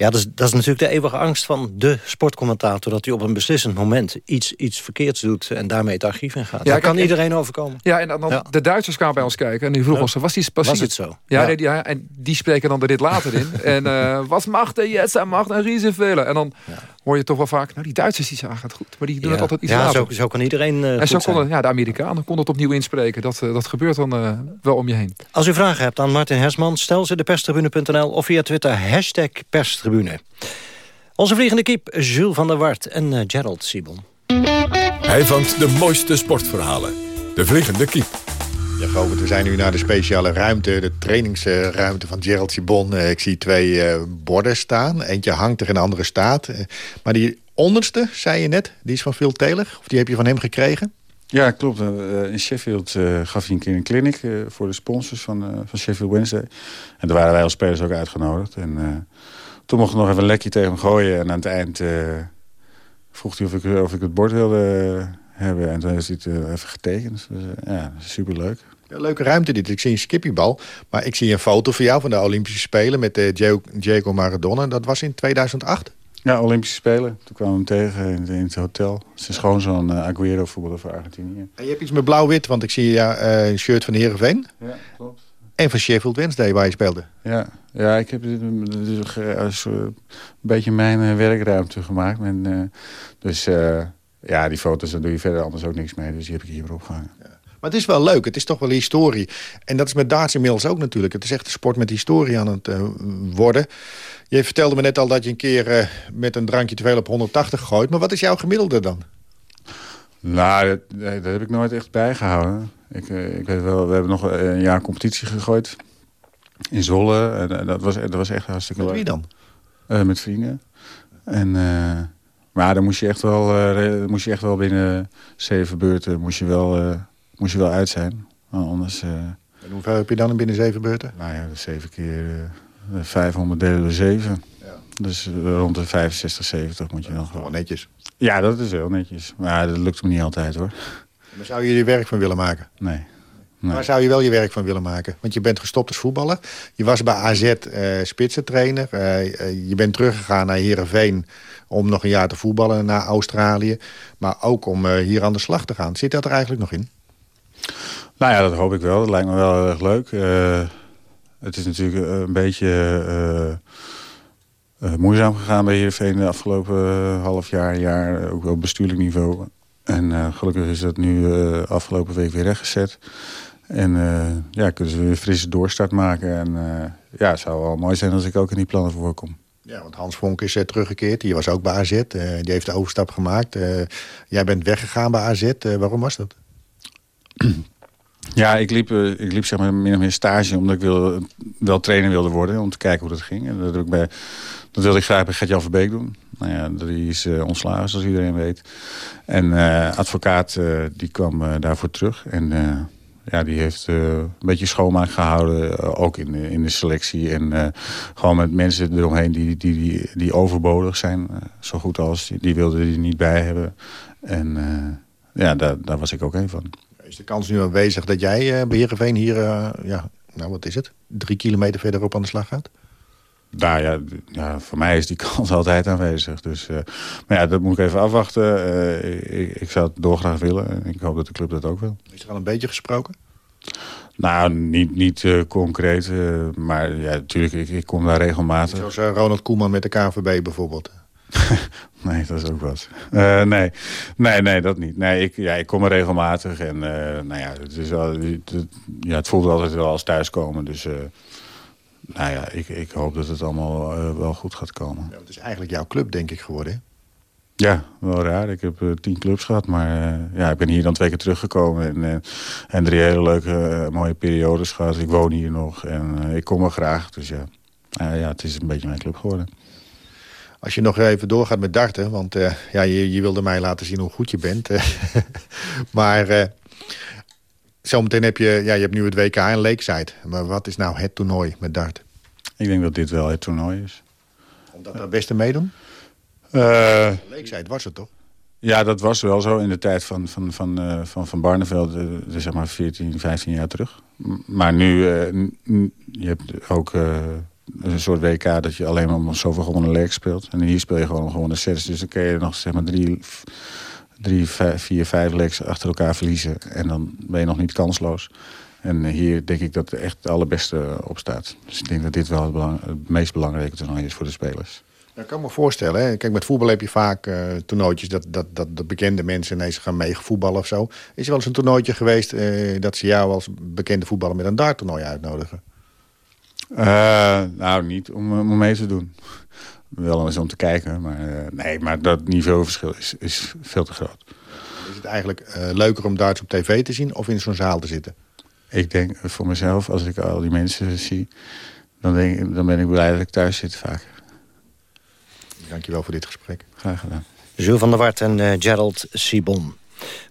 Ja, dat is, dat is natuurlijk de eeuwige angst van de sportcommentator... dat hij op een beslissend moment iets, iets verkeerds doet... en daarmee het archief in gaat. Ja, dat kan iedereen overkomen. Ja, en dan, de Duitsers kwamen bij ons kijken en die vroegen Ja. ons, was, die, was, Was het zo? Ja, Ja. Nee, die, en die spreken dan de rit later in. en eh wat mag de? Hij mag een riezenvelen. En dan hoor je toch wel vaak, nou die Duitsers die zagen het goed. Maar die doen Ja. het altijd iets Ja, later. zo- zo kan iedereen, eh, En zo konden ja, de Amerikanen konden het opnieuw inspreken. Dat, eh, dat gebeurt dan eh, wel om je heen. Als u vragen hebt aan Martin Hersman, stel ze de perstribune.nl of via Twitter hashtag perstribune. Onze vliegende kip, Jules van der Wart en Gerald Sibon. Hij vangt de mooiste sportverhalen. De Vliegende Kiep. Ja, Govert, we zijn nu naar de speciale ruimte, de trainingsruimte van Gerald Sibon. Eh, Ik zie twee eh, borden staan. Eentje hangt er en de andere staat. Eh, Maar die onderste, zei je net, die is van Phil Taylor. Of die heb je van hem gekregen? Ja, klopt. In Sheffield gaf hij een keer een clinic voor de sponsors van, van Sheffield Wednesday. En daar waren wij als spelers ook uitgenodigd. En toen mocht ik nog even een lekje tegen hem gooien. En aan het eind vroeg hij of ik, of ik het bord wilde hebben. En toen hij het eh, even getekend. Dus eh, ja, superleuk. Ja, leuke ruimte dit. Ik zie een skippiebal. Maar ik zie een foto van jou van de Olympische Spelen met eh, Diego- Maradona. Dat was in 2008. Ja, Olympische Spelen. Toen kwamen we hem tegen in, het hotel. Zijn schoonzoon uh, Aguero voetbalde voor Argentinië. En je hebt iets met blauw-wit, want ik zie ja, een shirt van de Heerenveen. Ja, klopt. En van Sheffield Wednesday, waar je speelde. Ja, ja ik heb dit is als, eh, een beetje mijn werkruimte gemaakt. En, dus eh, ja, die foto's, daar doe je verder anders ook niks mee. Dus die heb ik hier opgehangen. Maar het is wel leuk, het is toch wel historie. En dat is met darts inmiddels ook natuurlijk. Het is echt een sport met historie aan het eh, worden. Je vertelde me net al dat je een keer eh, met een drankje te veel op 180 gooit. Maar wat is jouw gemiddelde dan? Nou, dat, heb ik nooit echt bijgehouden. Ik, eh, ik weet wel, we hebben nog een jaar competitie gegooid. In Zwolle. En, dat, was, dat was echt hartstikke Met leuk. wie dan? Met vrienden. En, Maar dan moest je echt wel, uh, moest je echt wel binnen zeven beurten moest je wel, uh, moest je wel uit zijn. anders... en hoeveel heb je dan binnen zeven beurten? Nou ja, zeven keer 500 delen door zeven. Ja. Dus rond de 65, 70 moet je dan gewoon... netjes. Ja, dat is wel netjes. Maar dat lukt me niet altijd hoor. Maar zou je er werk van willen maken? Nee. Nee. Waar zou je wel je werk van willen maken? Want je bent gestopt als voetballer. Je was bij AZ uh, spitsentrainer. Uh, je bent teruggegaan naar Heerenveen om nog een jaar te voetballen naar Australië. Maar ook om uh, hier aan de slag te gaan. Zit dat er eigenlijk nog in? Nou ja, dat hoop ik wel. Dat lijkt me wel heel erg leuk. het is natuurlijk een beetje moeizaam gegaan bij Heerenveen de afgelopen half jaar, jaar. Ook op bestuurlijk niveau. En gelukkig is dat nu afgelopen week weer rechtgezet. En uh, ja, kunnen ze weer een frisse doorstart maken. En uh, ja, het zou wel mooi zijn als ik ook in die plannen voorkom. Ja, want Hans Vonk is uh, teruggekeerd. Die was ook bij AZ. die heeft de overstap gemaakt. jij bent weggegaan bij AZ. waarom was dat? Ja, ik liep, ik liep zeg maar min of meer stage omdat ik wilde, wel trainer wilde worden. Om te kijken hoe dat ging. En dat, ik bij, dat wilde ik graag bij Gert-Jan Verbeek doen. Nou ja, die is ontslagen, zoals iedereen weet. En advocaat die kwam daarvoor terug. En ja, die heeft uh, een beetje schoonmaak gehouden. Uh, ook in, in de selectie. En uh, gewoon met mensen eromheen die, die, die, die overbodig zijn. zo goed als. Die, die wilden die niet bij hebben. En ja, daar, daar was ik ook een van. Is de kans nu aanwezig dat jij bij Heerenveen hier... ja, nou, wat is het? Drie kilometer verderop aan de slag gaat? Nou ja, ja, voor mij is die kans altijd aanwezig. Dus, uh, maar ja, dat moet ik even afwachten. Uh, ik, ik, zou het doorgraag willen. En ik hoop dat de club dat ook wil. Is er al een beetje gesproken? Nou, niet, niet uh, concreet. maar ja, natuurlijk, ik, ik, kom daar regelmatig. Zoals Ronald Koeman met de KVB bijvoorbeeld. nee, dat is ook wat. nee. nee, nee, dat niet. Nee, ik, ja, ik kom er regelmatig. En nou ja, het, is wel, het, ja, het voelt altijd wel als thuiskomen. Dus nou ja, ik, ik hoop dat het allemaal uh, wel goed gaat komen. Ja, het is eigenlijk jouw club, denk ik, geworden, Ja, wel raar. Ik heb uh, tien clubs gehad, maar uh, ja, ik ben hier dan twee keer teruggekomen. En, en drie hele leuke, mooie periodes gehad. Ik woon hier nog en ik kom er graag. Dus ja, ja, het is een beetje mijn club geworden. Als je nog even doorgaat met darten, want ja, je, je wilde mij laten zien hoe goed je bent. maar Zometeen heb je, ja, je hebt nu het WK en Lakeside. Maar wat is nou het toernooi met dart? Ik denk dat dit wel het toernooi is. Omdat we het beste meedoen? Uh, Lakeside was het toch? Ja, dat was wel zo in de tijd van Van, van, uh, van, van Barneveld. Uh, zeg maar 14, 15 jaar terug. Maar nu, je hebt ook een soort WK dat je alleen maar om zoveel gewonnen leek speelt. En hier speel je gewoon gewonnen sets. Dus dan kun je nog zeg maar drie drie, vier, vijf legs achter elkaar verliezen. En dan ben je nog niet kansloos. En hier denk ik dat echt de allerbeste op staat. Dus ik denk dat dit wel het, belang, het meest belangrijke toernooi is voor de spelers. Ja, ik kan me voorstellen. Hè? Kijk, met voetbal heb je vaak uh, toernooitjes dat, dat, dat de bekende mensen ineens gaan mee voetballen of zo. Is er wel eens een toernooitje geweest uh, dat ze jou als bekende voetballer met een darttoernooi uitnodigen? Uh, nou, niet om, om mee te doen. Wel eens om te kijken, maar nee, maar dat niveauverschil is, is veel te groot. Is het eigenlijk leuker om darts op tv te zien of in zo'n zaal te zitten? Ik denk voor mezelf, als ik al die mensen zie, dan, denk, dan ben ik blij dat ik thuis zit vaak. Dankjewel voor dit gesprek. Graag gedaan. Jules van der Wart en uh, Gerald Sibon.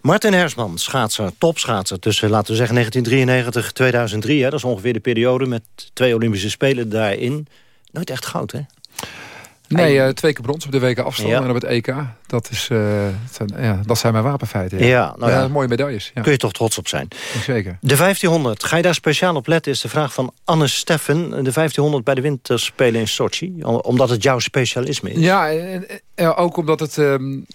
Martin Hersman, schaatser, topschaatser tussen, laten we zeggen, 1993 en 2003. Hè? Dat is ongeveer de periode met twee Olympische Spelen daarin. Nooit echt goud, hè? Nee, uh, twee keer brons op de weken afstand ja. en op het EK. Dat, is, uh, zijn, ja, dat zijn mijn wapenfeiten. Ja, ja, nou ja. mooie medailles. Kun je toch trots op zijn. Zeker. De 1500, ga je daar speciaal op letten, is de vraag van Anne Steffen. De 1500 bij de winterspelen in Sochi. Omdat het jouw specialisme is. Ja, ook omdat het... Um,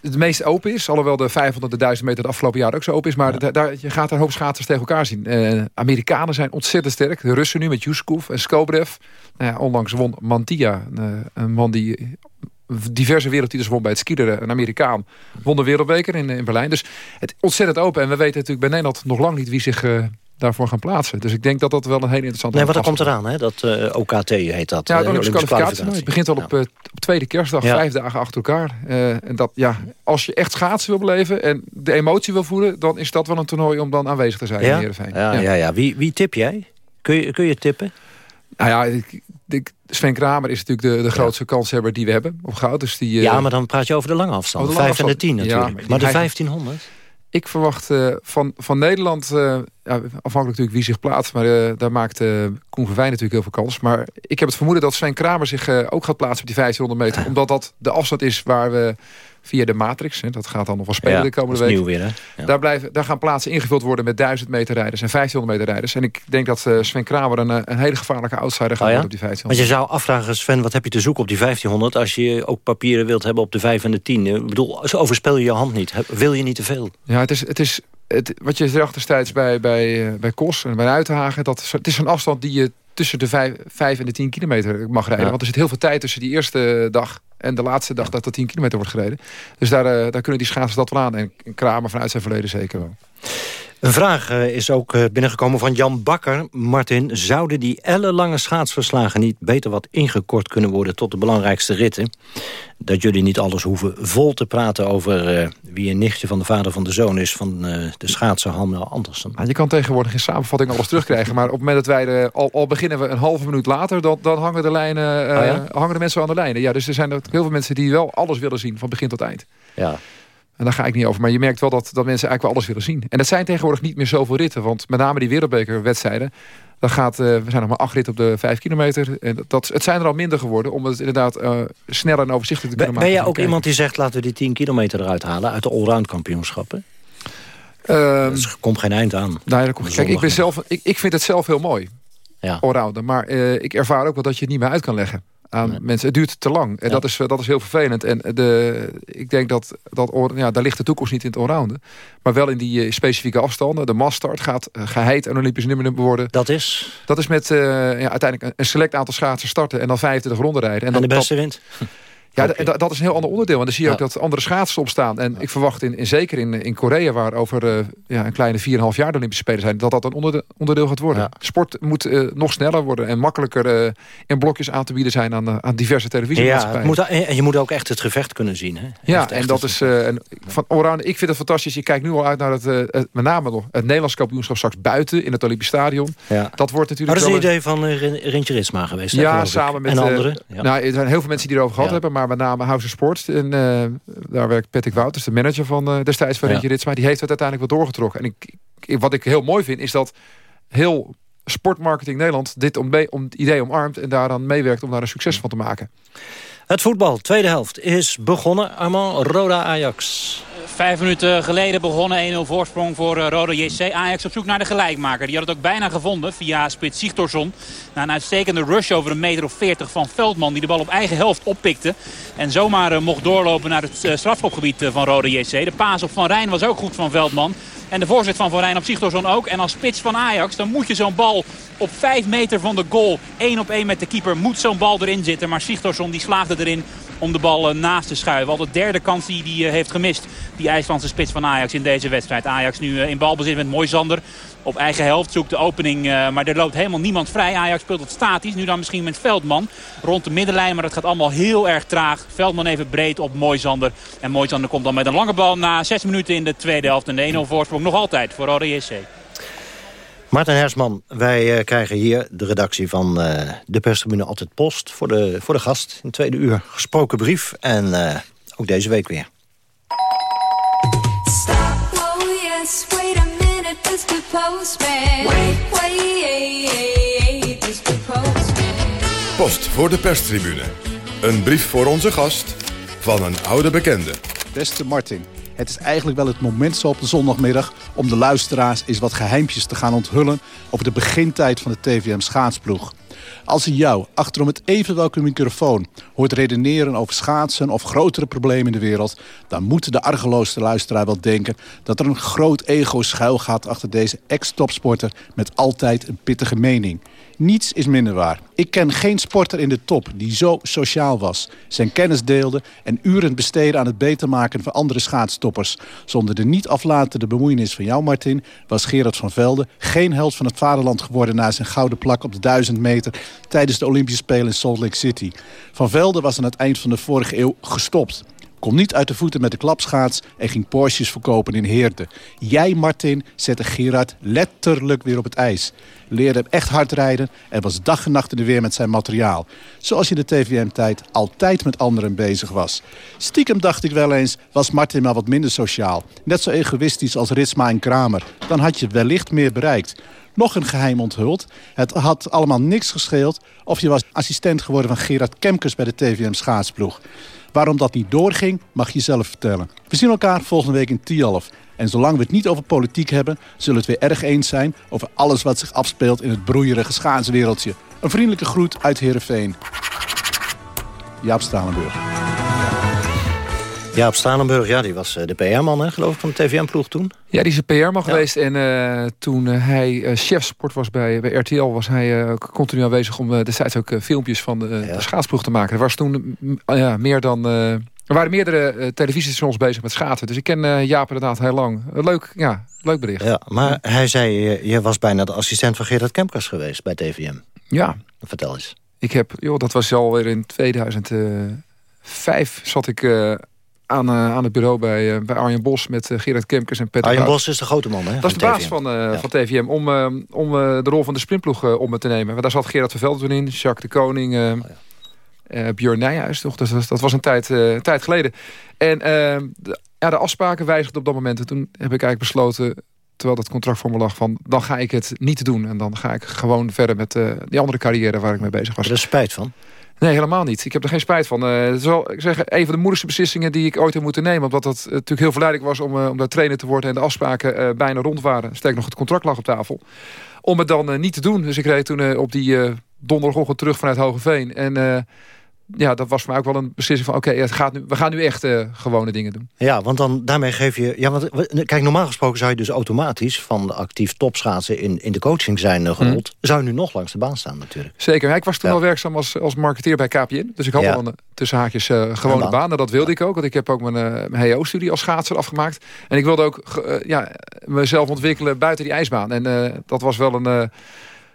het meest open is. Alhoewel de 500, de 1000 meter de afgelopen jaar ook zo open is. Maar ja. daar, je gaat een hoop schaatsers tegen elkaar zien. Uh, Amerikanen zijn ontzettend sterk. De Russen nu met Yuskov en Skobrev. Nou ja, onlangs won Mantia. Uh, een man die diverse wereldtitels won bij het skideren. Een Amerikaan won de wereldbeker in, in Berlijn. Dus het ontzettend open. En we weten natuurlijk bij Nederland nog lang niet wie zich... Uh, daarvoor gaan plaatsen. Dus ik denk dat dat wel een hele interessante... Nee, wat er komt eraan, hè? Dat uh, OKT heet dat. Ja, de Olympische kwalificatie. Het begint al op, uh, op tweede kerstdag, ja. vijf dagen achter elkaar. Uh, en dat, ja, als je echt schaatsen wil beleven en de emotie wil voelen... dan is dat wel een toernooi om dan aanwezig te zijn ja? in Heerenveen. Ja, ja. Ja. Wie, wie tip jij? Kun je, kun je tippen? Nou ja, ik, ik, Sven Kramer is natuurlijk de, de grootste kanshebber die we hebben op goud. Dus die, ja, maar dan praat je over de lange afstand. Oh, de lange 5 en de 10 natuurlijk. Ja, maar de hij- 1500? Ik verwacht eh, van, van Nederland, eh, ja, afhankelijk natuurlijk wie zich plaatst... maar eh, daar maakt Koen Verwijn natuurlijk heel veel kans. Maar ik heb het vermoeden dat Sven Kramer zich ook gaat plaatsen op die 1500 meter. Omdat dat de afstand is waar we via de matrix... Hè, dat gaat dan nog wel spelen Ja, de komende week. nieuw weer, hè? Ja. Daar, blijven, daar gaan plaatsen ingevuld worden met 1000 meter rijders en 1500 meter rijders. En ik denk dat eh, Sven Kramer een, eh, een hele gevaarlijke outsider gaat Oh ja? op die 1500. Want je zou afvragen, Sven, wat heb je te zoeken op die 1500... als je ook papieren wilt hebben op de 5 en de 10? Ik bedoel, zo overspel je je hand niet. Wil je niet te veel? Ja, het is, het is het, wat je zag destijds bij, bij, eh, bij Kos en bij Uitenhagen... Dat, is- het is een afstand die je tussen de 5, 5 en de 10 kilometer mag rijden. Ja. Want er zit heel veel tijd tussen die eerste dag en de laatste dag dat de 10 kilometer wordt gereden. Dus daar, eh, daar kunnen die schaatsers dat wel aan. En Kramer vanuit zijn verleden zeker wel. Een vraag eh, is ook eh, binnengekomen van Jan Bakker. Martin, zouden die ellenlange schaatsverslagen niet beter wat ingekort kunnen worden tot de belangrijkste ritten? Dat jullie niet alles hoeven vol te praten over eh, wie een nichtje van de vader van de zoon is van de schaatser Hamel Andersen. Je kan tegenwoordig in samenvatting alles terugkrijgen. Maar op het moment dat wij de, al, al beginnen we een halve minuut later... dan, dan hangen, de lijnen, Oh ja? hangen de mensen aan de lijnen. Ja, dus er zijn heel veel mensen die wel alles willen zien van begin tot eind. Ja. En daar ga ik niet over. Maar je merkt wel dat, dat mensen eigenlijk wel alles willen zien. En dat zijn tegenwoordig niet meer zoveel ritten. Want met name die wereldbekerwedstrijden... Dan gaat, eh, we zijn nog maar acht ritten op de vijf kilometer. En dat, het zijn er al minder geworden. Om het inderdaad eh, sneller en overzichtelijk te Ben, kunnen ben maken. jij voor ook iemand die zegt, laten we die 10 kilometer eruit halen... uit de allround kampioenschappen? Ehm, Er komt geen eind aan. Nou ja, dat komt- Kijk, ik, ben zelf, ik, ik vind het zelf heel mooi. Ja. Allrounder. Maar eh, ik ervaar ook wel dat je het niet meer uit kan leggen aan mensen. Het duurt te lang. En dat, is, eh, dat is heel vervelend. En de, ik denk dat, dat ja, daar ligt de toekomst niet in het allrounden. Maar wel in die eh, specifieke afstanden. De massstart gaat geheid een Olympisch nummer worden. Dat is? Dat is met ja, uiteindelijk een, select aantal schaatsers starten. En dan 25 ronden rijden. En, en de dat, beste wint? Ja, dat, dat is een heel ander onderdeel. En dan zie je Ja. ook dat andere schaatsers opstaan. En ik verwacht in, in, zeker in, in Korea, waar over uh, ja, een kleine 4,5 jaar de Olympische Spelen zijn, dat dat een onderdeel, onderdeel gaat worden. Sport moet uh, nog sneller worden en makkelijker uh, in blokjes aan te bieden zijn aan, aan diverse televisiemaatschappijen. Ja, moet, en je moet ook echt het gevecht kunnen zien. Hè? Ja, en dat is en van Oranje. Ik vind het fantastisch. Je kijkt nu al uit naar het, het met name nog het Nederlands kampioenschap straks buiten in het Olympisch Stadion. Ja. Dat wordt natuurlijk. Maar dat is een idee van Rintje Ritsma geweest. Ja, samen met en anderen. Ja. Nou, er zijn heel veel mensen die erover gehad hebben, maar met name House of Sport. En uh, daar werkt Patrick Wouters, de manager van uh, destijds van ja. Rintje Ritsma. Die heeft het uiteindelijk wel doorgetrokken. En ik, ik, wat ik heel mooi vind, is dat heel sportmarketing Nederland dit om, om idee omarmt en daaraan meewerkt om daar een succes van te maken. Het voetbal, tweede helft, is begonnen. Armand, Roda Ajax. Vijf minuten geleden begonnen 1-0 voorsprong voor uh, Roda JC. Ajax op zoek naar de gelijkmaker. Die had het ook bijna gevonden via Spits Sigtorsson. Na een uitstekende rush over een meter of 40 van Veldman. Die de bal op eigen helft oppikte. En zomaar uh, mocht doorlopen naar het uh, strafschopgebied van Roda JC. De paas op Van Rijn was ook goed van Veldman. En de voorzet van Van Rijn op Sigtorsson ook. En als spits van Ajax dan moet je zo'n bal op 5 meter van de goal. 1 op 1 met de keeper moet zo'n bal erin zitten. Maar Sigtorsson die slaagde erin om de bal naast te schuiven. Al de derde kans die hij heeft gemist. Die IJslandse spits van Ajax in deze wedstrijd. Ajax nu in balbezit met Moisander. Op eigen helft zoekt de opening, maar er loopt helemaal niemand vrij. Ajax speelt het statisch, nu dan misschien met Veldman rond de middenlijn. Maar dat gaat allemaal heel erg traag. Veldman even breed op Moisander. En Moisander komt dan met een lange bal na 6 minuten in de tweede helft. En de 1-0 voorsprong nog altijd voor JC. Maarten Hersman, wij uh, krijgen hier de redactie van uh, de perstribune altijd post... Voor de, voor de gast in tweede uur gesproken brief. En uh, ook deze week weer. Stop, oh yes, wait a minute, Mr. Postman. Wait, wait, Mr. Postman. Post voor de perstribune. Een brief voor onze gast van een oude bekende. Beste Martin, het is eigenlijk wel het moment zo op de zondagmiddag... om de luisteraars eens wat geheimpjes te gaan onthullen... over de begintijd van de TVM schaatsploeg. Als je jou, achterom het even welke microfoon... hoort redeneren over schaatsen of grotere problemen in de wereld... dan moet de argeloosste luisteraar wel denken... dat er een groot ego schuil gaat achter deze ex-topsporter... met altijd een pittige mening. Niets is minder waar. Ik ken geen sporter in de top die zo sociaal was. Zijn kennis deelde en uren besteedde aan het beter maken van andere schaatstoppers. Zonder de niet aflatende bemoeienis van jou, Martin... was Gerard van Velde geen held van het vaderland geworden... na zijn gouden plak op de 1000 meter tijdens de Olympische Spelen in Salt Lake City. Van Velde was aan het eind van de vorige eeuw gestopt kon niet uit de voeten met de klapschaats en ging Porsches verkopen in Heerden. Jij, Martin, zette Gerard letterlijk weer op het ijs. Leerde hem echt hard rijden en was dag en nacht in de weer met zijn materiaal. Zoals je de TVM-tijd altijd met anderen bezig was. Stiekem dacht ik wel eens, was Martin maar wat minder sociaal. Net zo egoïstisch als Ritsma en Kramer. Dan had je wellicht meer bereikt. Nog een geheim onthuld. Het had allemaal niks gescheeld of je was assistent geworden van Gerard Kemkers bij de TVM schaatsploeg. Waarom dat niet doorging, mag je zelf vertellen. We zien elkaar volgende week in Tialf. En zolang we het niet over politiek hebben... zullen we het weer erg eens zijn over alles wat zich afspeelt... in het broeierige schaatswereldje. Een vriendelijke groet uit Heerenveen. Jaap Stalenburg. Jaap Stalenburg, ja, die was eh, de PR-man, hè, geloof ik, van de TVM-ploeg toen. Ja, die is een PR-man geweest. En eh, toen eh, hij eh, chef sport was bij, bij RTL... was hij eh, continu aanwezig om destijds ook filmpjes van de, de schaatsploeg te maken. Er was toen mm, ja, meer dan... er waren meerdere uh, televisiestations bezig met schaatsen. Dus ik ken eh, Jaap inderdaad heel lang. Leuk, ja, leuk bericht. Ja, maar hij zei, eh, je was bijna de assistent van Gerard Kemkers geweest bij TVM. Ja. Vertel eens. Ik heb, joh, dat was alweer in 2005 zat ik aan, eh, aan het bureau bij, eh, bij Arjen Bos met eh, Gerard Kemkers en Peter Arjen. Bos is de grote man, hè? Dat is de baas van, eh, van TVM om, om de rol van de sprintploeg op me te nemen. Want daar zat Gerard Vervelde toen in, Jacques de Koning, eh, Björn Nijhuis toch? Dat was, dat was een tijd, een tijd geleden. En de, ja, de afspraken wijzigden op dat moment. En toen heb ik eigenlijk besloten, terwijl dat contract voor me lag... van dan ga ik het niet doen. En dan ga ik gewoon verder met die andere carrière waar ik mee bezig was. Er is spijt van? Nee, helemaal niet. Ik heb er geen spijt van. Eh, het is ik zeg, een van de moeilijkste beslissingen die ik ooit heb moeten nemen. Omdat eh, natuurlijk heel verleidelijk was om, eh, om daar trainer te worden. En de afspraken eh, bijna rond waren. Sterk nog, het contract lag op tafel. Om het dan niet te doen. Dus ik reed toen op die donderdagochtend terug vanuit Hogeveen. En ja, dat was voor mij ook wel een beslissing van... oké, het gaat nu, we gaan nu echt eh, gewone dingen doen. Ja, want dan daarmee geef je... Ja, want, kijk, normaal gesproken zou je dus automatisch... van de actief topschaatsen in, in de coaching zijn uh, gerold... zou je nu nog langs de baan staan natuurlijk. Zeker. Ja, ik was toen al werkzaam als, als marketeer bij KPN. Dus ik had Ja. al een eh, tussen haakjes eh, gewone baan. baan. En dat wilde ik ook. Want ik heb ook mijn, eh, mijn HO-studie als schaatser afgemaakt. En ik wilde ook eh, ja, mezelf ontwikkelen buiten die ijsbaan. En eh, dat was wel een...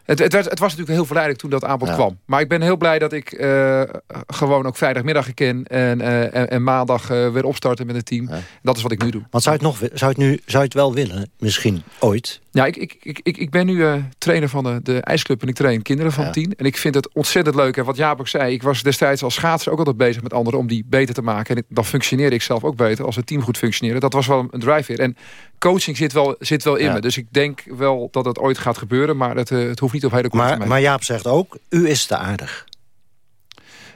het, het, werd, het was natuurlijk heel verleidelijk toen dat aanbod Ja. kwam. Maar ik ben heel blij dat ik eh, gewoon ook vrijdagmiddag ken... en, eh, en, en maandag eh, weer opstarten met het team. Dat is wat ik nu doe. Want zou je het, nog, zou je het, nu, zou je het wel willen? Misschien ooit? Ja, ik, ik, ik, ik, ben nu eh, trainer van de, de ijsclub en ik train kinderen van tien. En ik vind het ontzettend leuk. En wat Jaap ook zei, ik was destijds als schaatser ook altijd bezig met anderen om die beter te maken. En dan functioneerde ik zelf ook beter als het team goed functioneerde. Dat was wel een drive weer. En coaching zit wel, zit wel in Ja. me. Dus ik denk wel dat het ooit gaat gebeuren. Maar het, eh, het hoeft niet op hele korte Maar, termijn. maar Jaap zegt ook, u is te aardig.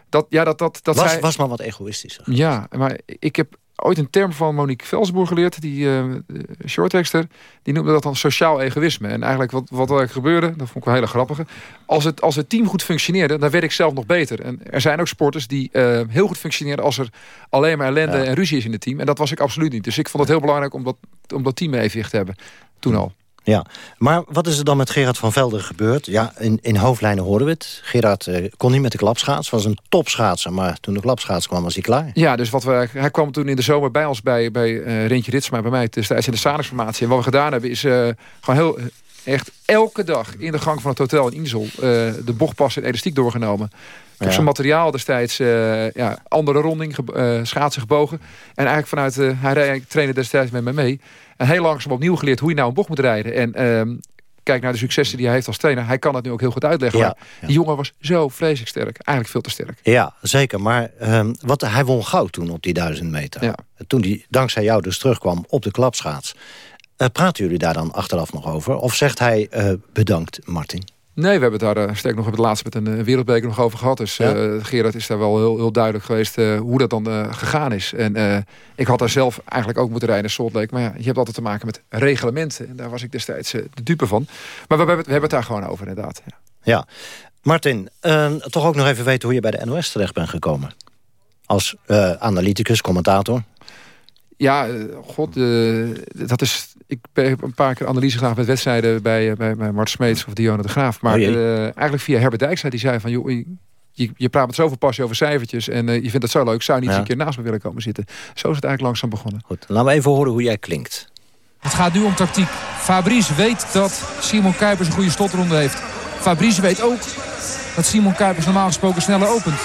Dat, ja, dat, dat, dat was, was maar wat egoïstischer. Ja, maar ik heb ooit een term van Monique Velsboer geleerd, die uh, shorttekster, die noemde dat dan sociaal egoïsme. En eigenlijk wat, wat er gebeurde, dat vond ik wel hele grappige. Als het, als het team goed functioneerde, dan werd ik zelf nog beter. En er zijn ook sporters die uh, heel goed functioneren als er alleen maar ellende ja. en ruzie is in het team. En dat was ik absoluut niet. Dus ik vond het heel belangrijk om dat, om dat team evenwicht te hebben. Toen al. Ja, maar wat is er dan met Gerard van Velden gebeurd? Ja, in, in hoofdlijnen hoorden we het. Gerard uh, kon niet met de klapschaats, was een topschaatser... maar toen de klapschaats kwam, was hij klaar. Ja, dus wat we, hij kwam toen in de zomer bij ons, bij, bij uh, Rintje Ritsma, bij mij... destijds in de Sanixformatie. En wat we gedaan hebben, is uh, gewoon heel... echt elke dag in de gang van het hotel in Insel... De bochtpas en elastiek doorgenomen. Ik heb ja. zijn materiaal destijds uh, ja, andere ronding, uh, schaatsen gebogen. En eigenlijk vanuit, uh, hij trainde destijds met me mee. En heel langzaam opnieuw geleerd hoe je nou een bocht moet rijden. En uh, kijk naar de successen die hij heeft als trainer. Hij kan het nu ook heel goed uitleggen. Ja, ja. Die jongen was zo vreselijk sterk. Eigenlijk veel te sterk. Ja, zeker. Maar um, wat, hij won goud toen op die duizend meter. Ja. Toen hij dankzij jou dus terugkwam op de klapschaats. Uh, praten jullie daar dan achteraf nog over? Of zegt hij uh, bedankt, Martin? Nee, we hebben het daar uh, sterk nog het laatst met een uh, wereldbeker nog over gehad. Dus ja. uh, Gerard is daar wel heel, heel duidelijk geweest hoe dat dan gegaan is. En ik had daar zelf eigenlijk ook moeten rijden in Salt Lake. Maar ja, je hebt altijd te maken met reglementen. En daar was ik destijds de dupe van. Maar we, we, we, hebben het daar gewoon over inderdaad. Ja, ja. Martin, toch ook nog even weten hoe je bij de NOS terecht bent gekomen. Als analyticus, commentator. Ja, god, uh, dat is... Ik heb een paar keer analyse gedaan met wedstrijden bij, bij, bij Mart Smeets of Dionne de Graaf. Maar oh uh, eigenlijk via Herbert Dijkstra, die zei van... Joh, je, je praat met zoveel passie over cijfertjes en uh, je vindt het zo leuk. Zou je niet ja. eens een keer naast me willen komen zitten? Zo is het eigenlijk langzaam begonnen. Goed, laten we even horen hoe jij klinkt. Het gaat nu om tactiek. Fabrice weet dat Simon Kuipers een goede slotronde heeft. Fabrice weet ook dat Simon Kuipers normaal gesproken sneller opent.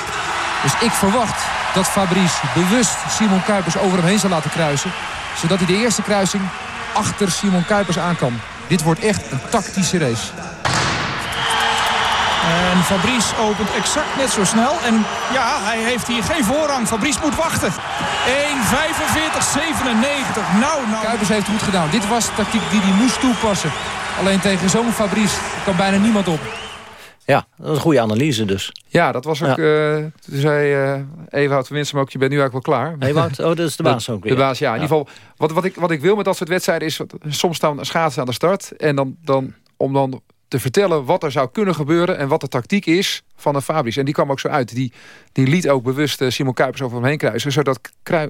Dus ik verwacht dat Fabrice bewust Simon Kuipers over hem heen zal laten kruisen. Zodat hij de eerste kruising achter Simon Kuipers aan kan. Dit wordt echt een tactische race. En Fabrice opent exact net zo snel. En ja, hij heeft hier geen voorrang. Fabrice moet wachten. 1.45.97. Nou, nou. Kuipers heeft het goed gedaan. Dit was de tactiek die hij moest toepassen. Alleen tegen zo'n Fabrice kan bijna niemand op. Ja, dat is een goede analyse dus. Ja, dat was ook... eh, toen zei eh Ewout van Winsum ook, je bent nu eigenlijk wel klaar. Ewout, oh, dat is de baas ook weer. De baas, ja. In Ja. ieder geval, wat, wat, ik, wat ik wil met dat soort wedstrijden is... soms staan schaatsen aan de start. En dan, dan, om dan te vertellen wat er zou kunnen gebeuren... en wat de tactiek is van een Fabrice. En die kwam ook zo uit. Die, die liet ook bewust eh, Simon Kuipers over hem heen kruisen... zodat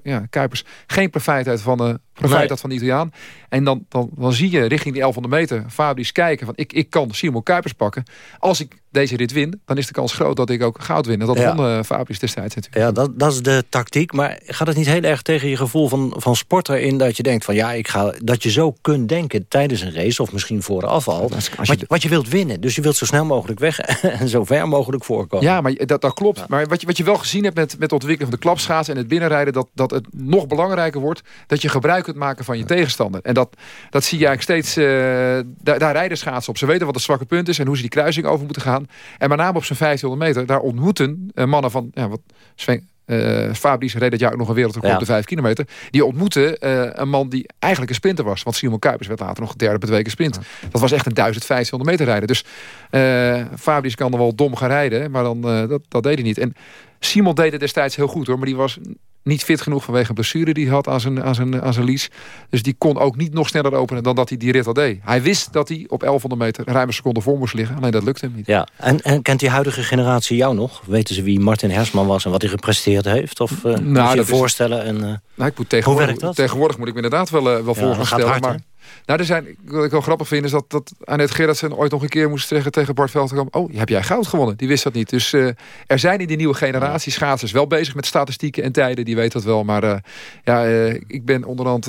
ja, Kuipers geen profijt had van, de profijt Nee. had van de Italiaan. En dan, dan, dan zie je richting die 1100 meter Fabrice kijken... van ik, ik kan Simon Kuipers pakken. Als ik deze rit win, dan is de kans groot dat ik ook goud win. En dat Ja. won eh, Fabrice destijds natuurlijk. Ja, dat, dat is de tactiek. Maar gaat het niet heel erg tegen je gevoel van, van sporter in... dat je denkt van ja, ik ga, dat je zo kunt denken tijdens een race... of misschien vooraf al, wat, wat je wilt winnen. Dus je wilt zo snel mogelijk weg en zo ver mogelijk voorkomen. Ja, maar dat, dat klopt. Maar wat je, wat je wel gezien hebt met, met de ontwikkeling van de klapschaats en het binnenrijden... Dat, dat het nog belangrijker wordt dat je gebruik kunt maken van je tegenstander. En dat, dat zie je eigenlijk steeds... eh, daar, daar rijden schaatsen op. Ze weten wat het zwakke punt is en hoe ze die kruising over moeten gaan. En met name op zijn 1500 meter, daar ontmoeten eh, mannen van... Ja, wat Sven, eh Fabrice reed dat jaar ook nog een wereldrecord Ja. op de 5 kilometer. Die ontmoeten eh, een man die eigenlijk een sprinter was. Want Simon Kuipers werd later nog derde op het weken sprint. Dat was echt een 1500 meter rijden. Dus eh Fabrice kan er wel dom gaan rijden. Maar dan, dat, dat deed hij niet. En Simon deed het destijds heel goed hoor. Maar die was niet fit genoeg vanwege een blessure die hij had aan zijn, aan zijn, aan zijn lies. Dus die kon ook niet nog sneller openen dan dat hij die rit al deed. Hij wist dat hij op 1100 meter ruim een seconde voor moest liggen. Alleen dat lukte hem niet. Ja, en, en kent die huidige generatie jou nog? Weten ze wie Martin Hersman was en wat hij gepresteerd heeft? Of eh moet je je voorstellen? En, eh, Nou, ik moet Hoe tegenwoordig, werkt dat? tegenwoordig moet ik me inderdaad wel, eh, wel voor dat gaan gaat stellen. hard, hè? maar, nou, er zijn, wat ik wel grappig vind is dat, dat Annette Gerritsen ooit nog een keer moest zeggen tegen Bart Veldkamp... oh, heb jij goud gewonnen? Die wist dat niet. Dus eh, er zijn in die nieuwe generatie schaatsers wel bezig met statistieken en tijden. Die weet dat wel. Maar eh, ja, eh, ik ben onderhand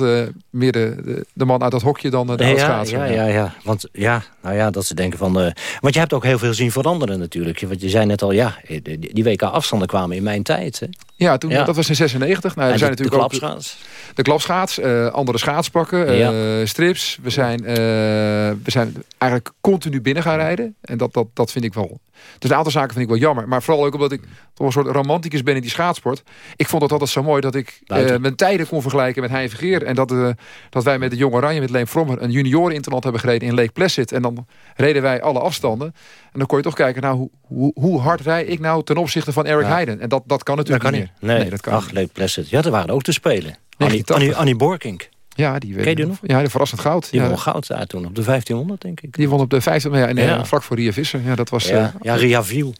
meer de, de, man uit dat hokje dan de ja, oudschaatser. ja, ja, ja. Want ja, nou ja, dat ze denken van... want je hebt ook heel veel zien veranderen natuurlijk. Want je zei net al, ja, die, die WK-afstanden kwamen in mijn tijd. Hè? Ja, toen, Ja. dat was in 96. Nou, En er zijn de- de natuurlijk ook klapschaats. De klapschaats, eh, andere schaatspakken, eh, Ja. strips. We zijn, eh, we zijn eigenlijk continu binnen gaan rijden. En dat, dat, dat vind ik wel... Dus een aantal zaken vind ik wel jammer. Maar vooral ook omdat ik toch een soort romanticus ben in die schaatsport. Ik vond het altijd zo mooi dat ik eh, mijn tijden kon vergelijken met Hein Vergeer. En dat, eh, dat wij met de Jong Oranje, met Leen Frommer... een junioreninterland hebben gereden in Lake Placid. En dan reden wij alle afstanden. En dan kon je toch kijken, nou, hoe, hoe, hoe hard rij ik nou ten opzichte van Eric Ja. Heiden? En dat, dat kan Dat natuurlijk kan niet niet. meer. Nee, dat kan Ach, Lake Placid. Ja, er waren ook te spelen. Annie, 1980. Annie, Annie Borkink. Ja, die die nog? Ja, de verrassend goud. Die ja, won goud daar toen op de 1500, denk ik. Die won op de 50, ja, Ja. vlak voor Ria Visser. Ja, dat was... Ja, eh, ja Ria Viel.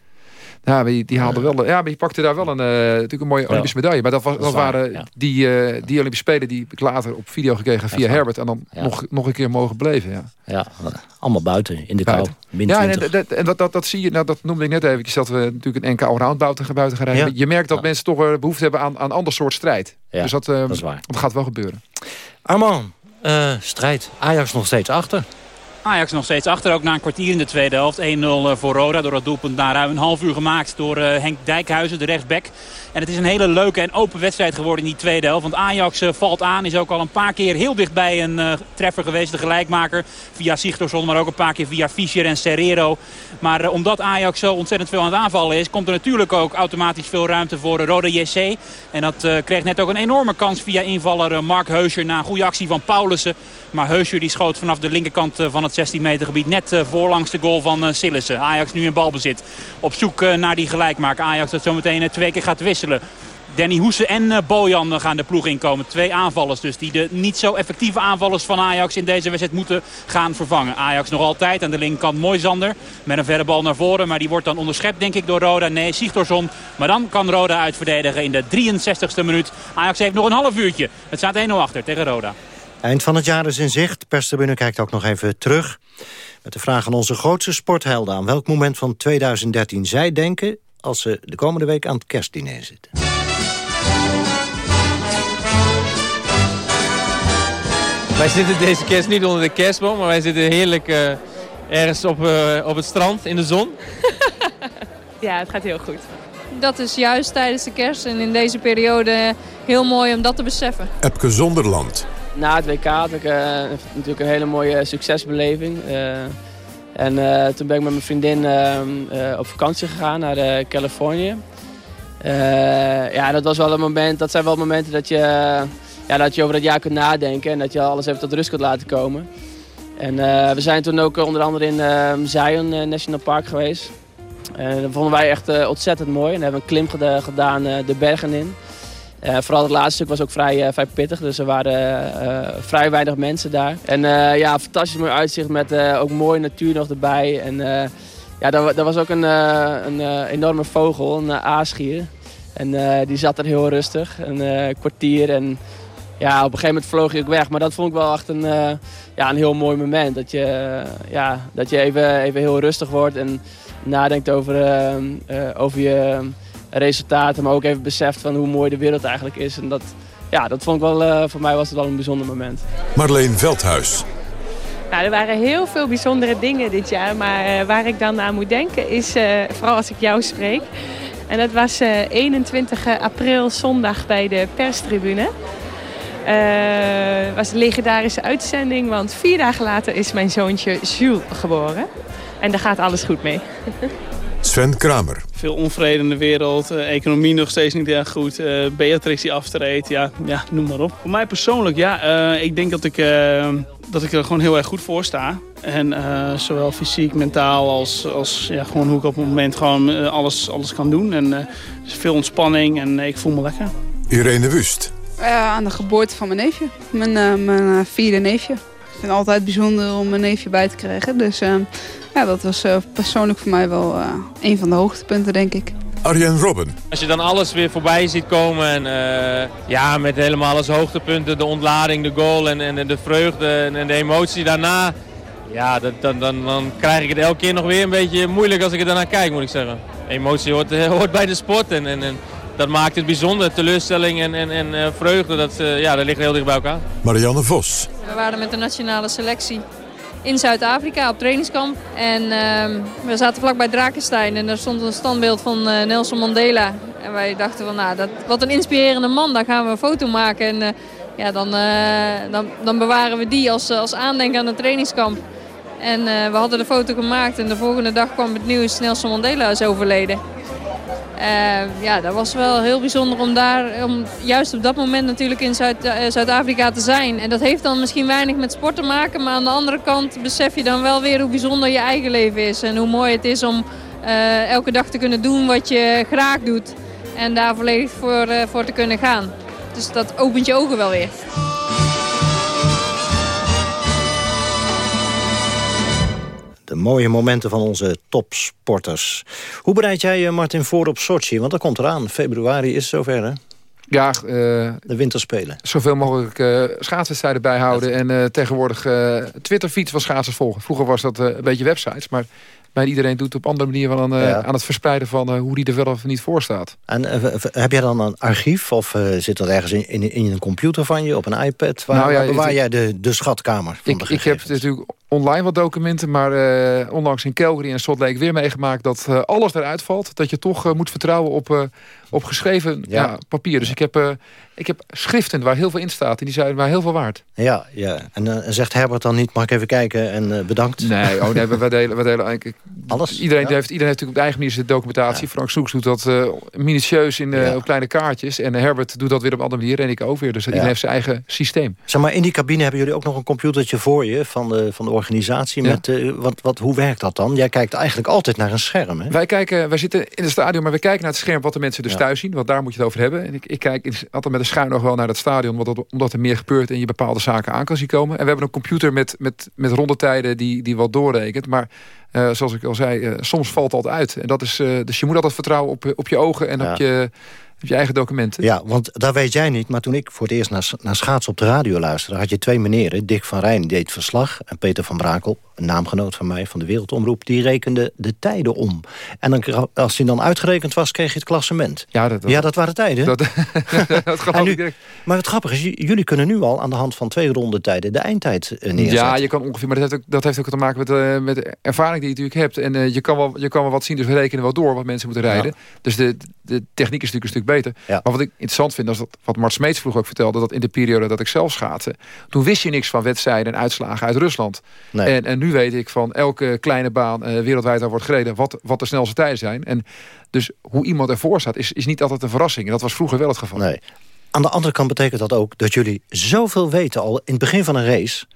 ja, maar die, die haalde wel... Ja, maar die pakte daar wel een, eh, natuurlijk een mooie Olympische medaille. Maar dat, was, Dat dat, is waar, waren ja. die, eh, die Olympische Spelen die ik later op video gekregen via. Herbert. En dan Ja. nog, nog een keer mogen beleven, ja. Ja, allemaal buiten, in de kou. Buiten. Ja, en, 20. dat, en dat, dat, dat zie je, nou, dat noemde ik net eventjes, dat we natuurlijk een NK Allround buiten, buiten gaan rijden. Je merkt dat mensen toch behoefte hebben aan, aan ander soort strijd. Dus dat, eh, dat is waar. dat gaat wel gebeuren. Armand, eh, strijd. Ajax nog steeds achter. Ajax nog steeds achter, ook na een kwartier in de tweede helft. 1-0 voor Roda door het doelpunt na ruim een half uur gemaakt door eh, Henk Dijkhuizen, de rechtsback. En het is een hele leuke en open wedstrijd geworden in die tweede helft. Want Ajax eh, valt aan, is ook al een paar keer heel dichtbij een eh, treffer geweest. De gelijkmaker via Sigtorsson, maar ook een paar keer via Fischer en Serrero. Maar eh, omdat Ajax zo ontzettend veel aan het aanvallen is... komt er natuurlijk ook automatisch veel ruimte voor eh, Roda JC. En dat eh, kreeg net ook een enorme kans via invaller eh, Mark Heuscher... na een goede actie van Paulussen. Maar Heuscher die schoot vanaf de linkerkant eh, van het 16 meter gebied... net eh, voorlangs de goal van eh, Sillissen. Ajax nu in balbezit. Op zoek naar die gelijkmaker. Ajax dat zometeen twee keer gaat wisselen. Danny Hoesen en Bojan gaan de ploeg inkomen. Twee aanvallers dus die de niet zo effectieve aanvallers van Ajax in deze wedstrijd moeten gaan vervangen. Ajax nog altijd aan de linkerkant Moisander met een verre bal naar voren. Maar die wordt dan onderschept denk ik door Roda. Nee, Sigtorsson. Maar dan kan Roda uitverdedigen in de 63ste minuut. Ajax heeft nog een half uurtje. Het staat 1-0 achter tegen Roda. Eind van het jaar is in zicht. Perstribune kijkt ook nog even terug. Met de vraag aan onze grootste sporthelden... aan welk moment van 2013 zij denken... als ze de komende week aan het kerstdiner zitten. Wij zitten deze kerst niet onder de kerstboom, maar wij zitten heerlijk eh, ergens op, eh, op het strand in de zon. Ja, het gaat heel goed. dat is juist tijdens de kerst en in deze periode heel mooi om dat te beseffen. Epke Zonderland. Na het WK had ik eh, natuurlijk een hele mooie succesbeleving. Eh, en eh, toen ben ik met mijn vriendin op vakantie gegaan naar Californië. Ja, dat was wel een moment, dat zijn wel momenten dat je, ja, dat je over het jaar kunt nadenken en dat je alles even tot rust kunt laten komen. En we zijn toen ook onder andere in Zion National Park geweest. En dat vonden wij echt ontzettend mooi. En hebben een klim geda- gedaan de bergen in. Eh, vooral het laatste stuk was ook vrij, eh, pittig, dus er waren eh, vrij weinig mensen daar. En ja, fantastisch mooi uitzicht met ook mooie natuur nog erbij. En ja, daar, wa- daar was ook een, een enorme vogel, een aasgier. En die zat er heel rustig, een kwartier. En ja, op een gegeven moment vloog hij ook weg. Maar dat vond ik wel echt een, ja, een heel mooi moment. Dat je, ja, dat je even, even heel rustig wordt en nadenkt over, over je resultaten. Maar ook even beseft van hoe mooi de wereld eigenlijk is. En dat, ja, dat vond ik wel, eh, voor mij was het wel een bijzonder moment. Marleen Veldhuis. Nou, er waren heel veel bijzondere dingen dit jaar. Maar eh, waar ik dan aan moet denken is, eh, vooral als ik jou spreek. En dat was eh, 21 april zondag bij de perstribune. Eh, Het was een legendarische uitzending, want vier dagen later is mijn zoontje Jules geboren. En daar gaat alles goed mee. Sven Kramer. Veel onvrede in de wereld, eh, economie nog steeds niet erg goed, eh, Beatrix die aftreedt, ja, ja, noem maar op. Voor mij persoonlijk, ja, eh, ik denk dat ik, eh, dat ik er gewoon heel erg goed voor sta. En eh, zowel fysiek, mentaal als, als ja, gewoon hoe ik op het moment gewoon alles, alles kan doen. En veel ontspanning en eh, ik voel me lekker. Irene Wust. Aan de geboorte van mijn neefje. Mijn, mijn vierde neefje. Ik vind het altijd bijzonder om mijn neefje bij te krijgen. Dus eh, ja, dat was eh, persoonlijk voor mij wel eh, een van de hoogtepunten, denk ik. Arjen Robben. Als je dan alles weer voorbij ziet komen en eh, ja, met helemaal als hoogtepunten de ontlading, de goal en, en de vreugde en, en de emotie daarna. Ja, dat, dan, dan, dan krijg ik het elke keer nog weer een beetje moeilijk als ik er daarnaar kijk, moet ik zeggen. Emotie hoort, hoort bij de sport en, en, en dat maakt het bijzonder. Teleurstelling en, en, en eh, vreugde, dat, eh, ja, dat ligt heel dicht bij elkaar. Marianne Vos. We waren met de nationale selectie in Zuid-Afrika op trainingskamp. En ehm, we zaten vlakbij Drakenstein en daar stond een standbeeld van eh, Nelson Mandela. En wij dachten van, nou, dat, wat een inspirerende man, daar gaan we een foto maken. En eh, ja, dan, eh, dan, dan bewaren we die als, als aandenken aan het trainingskamp. En eh, we hadden de foto gemaakt en de volgende dag kwam het nieuws, Nelson Mandela is overleden. Eh, ja, dat was wel heel bijzonder om daar, om juist op dat moment natuurlijk in eh, Zuid-Afrika te zijn. En dat heeft dan misschien weinig met sport te maken, maar aan de andere kant besef je dan wel weer hoe bijzonder je eigen leven is. En hoe mooi het is om eh, elke dag te kunnen doen wat je graag doet. En daar volledig voor, eh, voor te kunnen gaan. Dus dat opent je ogen wel weer. De mooie momenten van onze topsporters. Hoe bereid jij je, Martin, voor op Sochi? Want dat komt eraan. Februari is zover, hè? Ja, eh, de winterspelen. Zoveel mogelijk eh schaatswedstrijden bijhouden. En eh, tegenwoordig eh Twitterfeeds van schaatsers volgen. Vroeger was dat eh, een beetje websites. Maar bijna iedereen doet op andere manier wel aan, eh, Ja. aan het verspreiden van eh, hoe die er wel of niet voor staat. En eh, heb jij dan een archief? Of eh, zit dat ergens in, in, in een computer van je? Op een iPad? Waar, Nou ja, waar bewaar jij de, de schatkamer van de Ik, ik heb natuurlijk online wat documenten, maar eh, onlangs in Calgary en Salt weer meegemaakt dat eh, alles eruit valt. Dat je toch eh, moet vertrouwen op, op geschreven Ja. ja. papier. Dus ik heb, eh, ik heb schriften waar heel veel in staat en die zijn maar heel veel waard. Ja, ja. En eh, zegt Herbert dan niet, mag ik even kijken en eh, bedankt? Nee, oh nee, we, we delen, we delen eigenlijk... Alles? Iedereen, Ja. heeft, iedereen heeft natuurlijk op de eigen manier zijn documentatie. Frank Soeks doet dat minutieus in, op kleine kaartjes. En Herbert doet dat weer op een andere manier. En ik ook weer. Dus iedereen heeft zijn eigen systeem. Zeg maar, in die cabine hebben jullie ook nog een computertje voor je... van de, van de organisatie. Met, wat, wat, hoe werkt dat dan? Jij kijkt eigenlijk altijd naar een scherm, hè? Wij, kijken, wij zitten in het stadion, maar we kijken naar het scherm wat de mensen dus. Thuis zien. Want daar moet je het over hebben. En ik, ik kijk altijd met een schuin oog wel naar het stadion. Want dat, omdat er meer gebeurt en je bepaalde zaken aan kan zien komen. En we hebben een computer met, met, met rondetijden die, die wat doorrekent. Maar eh, zoals ik al zei, eh, soms valt dat uit. En dat is, eh, dus je moet altijd vertrouwen op, op je ogen en Ja. op je... Heb je eigen documenten? Ja, want dat weet jij niet. Maar toen ik voor het eerst naar, naar schaats op de radio luisterde... had je twee meneren. Dick van Rijn deed verslag. En Peter van Brakel, een naamgenoot van mij van de Wereldomroep... die rekende de tijden om. En dan, als die dan uitgerekend was, kreeg je het klassement. Ja, dat, ja, dat waren tijden. Dat, dat nu- maar het grappige is, jullie kunnen nu al aan de hand van twee rondetijden... de eindtijd eh, neerzetten. Ja, je kan ongeveer, maar dat heeft ook, dat heeft ook te maken met, eh, met de ervaring die je natuurlijk hebt. En eh, je, kan wel, je kan wel wat zien, dus we rekenen wel door wat mensen moeten rijden. Dus de, de techniek is natuurlijk een stuk beter. Maar wat ik interessant vind, is dat wat Mart Smeets vroeger ook vertelde... dat in de periode dat ik zelf schaatste... toen wist je niks van wedstrijden en uitslagen uit Rusland. En, en nu weet ik van elke kleine baan eh, wereldwijd daar wordt gereden... Wat, wat de snelste tijden zijn. En dus hoe iemand ervoor staat, is, is niet altijd een verrassing. En dat was vroeger wel het geval. Nee. Aan de andere kant betekent dat ook dat jullie zoveel weten... al in het begin van een race,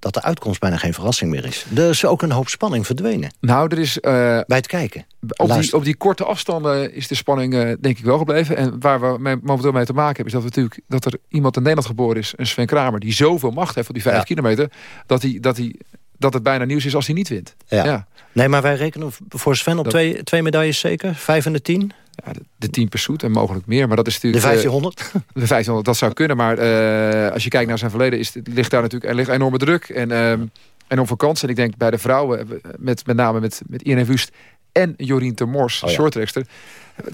dat de uitkomst bijna geen verrassing meer is. Er is ook een hoop spanning verdwenen. Nou, er is... eh, Bij het kijken. Op die, op die korte afstanden is de spanning eh, denk ik wel gebleven. En waar we mee, momenteel mee te maken hebben... is dat, we natuurlijk, dat er iemand in Nederland geboren is, een Sven Kramer... die zoveel macht heeft op die vijf kilometer... Dat, hij, dat, hij, dat het bijna nieuws is als hij niet wint. Ja. Nee, maar wij rekenen voor Sven op Dat- twee, twee medailles zeker. Vijf en de tien. Ja, de, de 10 per zoet en mogelijk meer. Maar dat is De natuurlijk... eh, 1500. de 1500, dat zou kunnen. Maar eh, als je kijkt naar zijn verleden... Is, ligt daar natuurlijk er ligt enorme druk. En, ehm enorm kansen. En ik denk bij de vrouwen... eh, met, met name met, met Irene Wust en Jorien Termors, Oh ja. shorttrackster...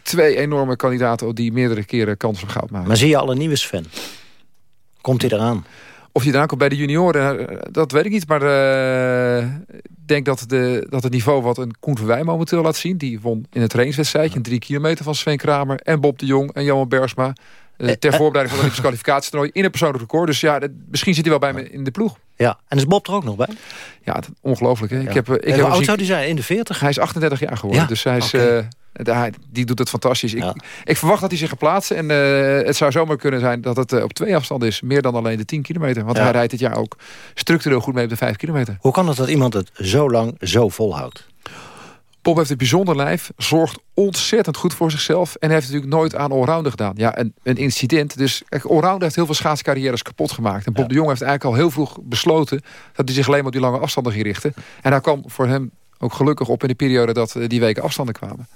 Twee enorme kandidaten die meerdere keren kans op goud maken. Maar zie je al een nieuwe Sven? Komt hij eraan? Of je eraan komt bij de junioren, eh, dat weet ik niet. Maar eh, ik denk dat, de, dat het niveau wat een Koen Verwij momenteel laat zien... die won in het trainingswedstrijdje een drie kilometer van Sven Kramer... en Bob de Jong en Johan Bergsma... eh, ter voorbereiding van het Olympisch kwalificatietoernooi in een persoonlijk record. Dus ja, dat- misschien zit hij wel bij me in de ploeg. Ja, en is Bob er ook nog bij? Ja, ongelooflijk. Hè? Ik heb, eh, ik En heb hoe oud zou die zijn? In de 40? Hij is 38 jaar geworden. Ja, Dus hij is, oké. eh, de- hij- die doet het fantastisch. Ik, ik verwacht dat hij zich gaat plaatsen. En eh, het zou zomaar kunnen zijn dat het eh, op twee afstanden is. Meer dan alleen de 10 kilometer. Want hij rijdt dit jaar ook structureel goed mee op de 5 kilometer. Hoe kan het dat iemand het zo lang zo volhoudt? Bob heeft een bijzonder lijf, zorgt ontzettend goed voor zichzelf... en heeft natuurlijk nooit aan allrounder gedaan. Ja, een, een incident. Dus allrounder heeft heel veel schaatscarrières kapot gemaakt. En Bob de Jong heeft eigenlijk al heel vroeg besloten... dat hij zich alleen maar op die lange afstanden ging richten. En daar kwam voor hem ook gelukkig op in de periode... dat eh, die weken afstanden kwamen.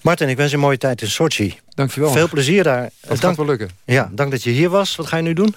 Martin, ik wens je een mooie tijd in Sochi. Dankjewel. Veel plezier daar. Dat gaat wel lukken. Ja, dank dat je hier was. Wat ga je nu doen?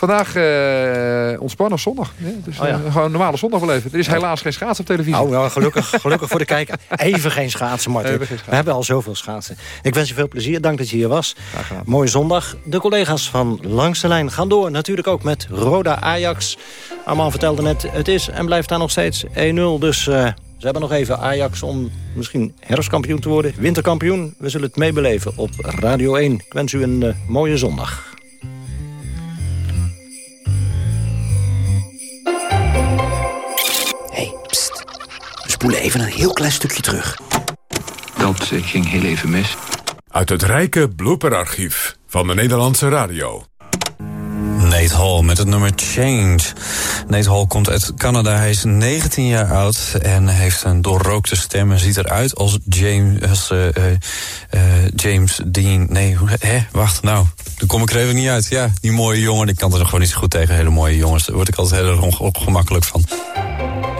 Vandaag eh ontspannen zondag. Ja, dus Oh ja. eh, gewoon een normale zondag beleven. Er is helaas geen schaats op televisie. Oh, nou, gelukkig, gelukkig voor de kijker. Even geen schaatsen, Martin. Geen schaatsen. We hebben al zoveel schaatsen. Ik wens je veel plezier. Dank dat je hier was. Mooie zondag. De collega's van Langs de Lijn gaan door. Natuurlijk ook met Roda Ajax. Arman vertelde net, het is en blijft daar nog steeds 1-0. Dus eh, ze hebben nog even Ajax om misschien herfstkampioen te worden. Winterkampioen. We zullen het meebeleven op Radio 1. Ik wens u een mooie zondag. Spoelen even een heel klein stukje terug. Dat ging heel even mis. Uit het rijke blooperarchief van de Nederlandse radio. Nate Hall met het nummer Change. Nate Hall komt uit Canada. Hij is 19 jaar oud en heeft een doorrookte stem... en ziet eruit als James, als, eh, eh, eh, James Dean... Nee, hoe, hè? Wacht, nou, daar kom ik er even niet uit. Ja, die mooie jongen, ik kan er gewoon niet zo goed tegen hele mooie jongens. Daar word ik altijd heel ongemakkelijk van.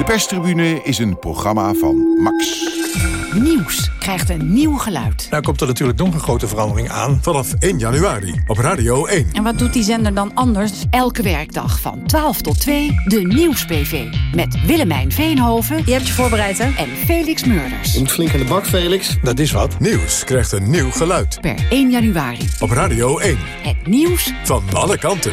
De perstribune is een programma van Max. Nieuws krijgt een nieuw geluid. Nou komt er natuurlijk nog een grote verandering aan. Vanaf 1 januari op Radio 1. En wat doet die zender dan anders? Elke werkdag van 12 tot 2, de Nieuws-PV. Met Willemijn Veenhoven. Je hebt je voorbereid, hè? En Felix Murders. moet flink in de bak, Felix. Dat is wat. Nieuws krijgt een nieuw geluid. Per 1 januari. Op Radio 1. Het nieuws Van alle kanten.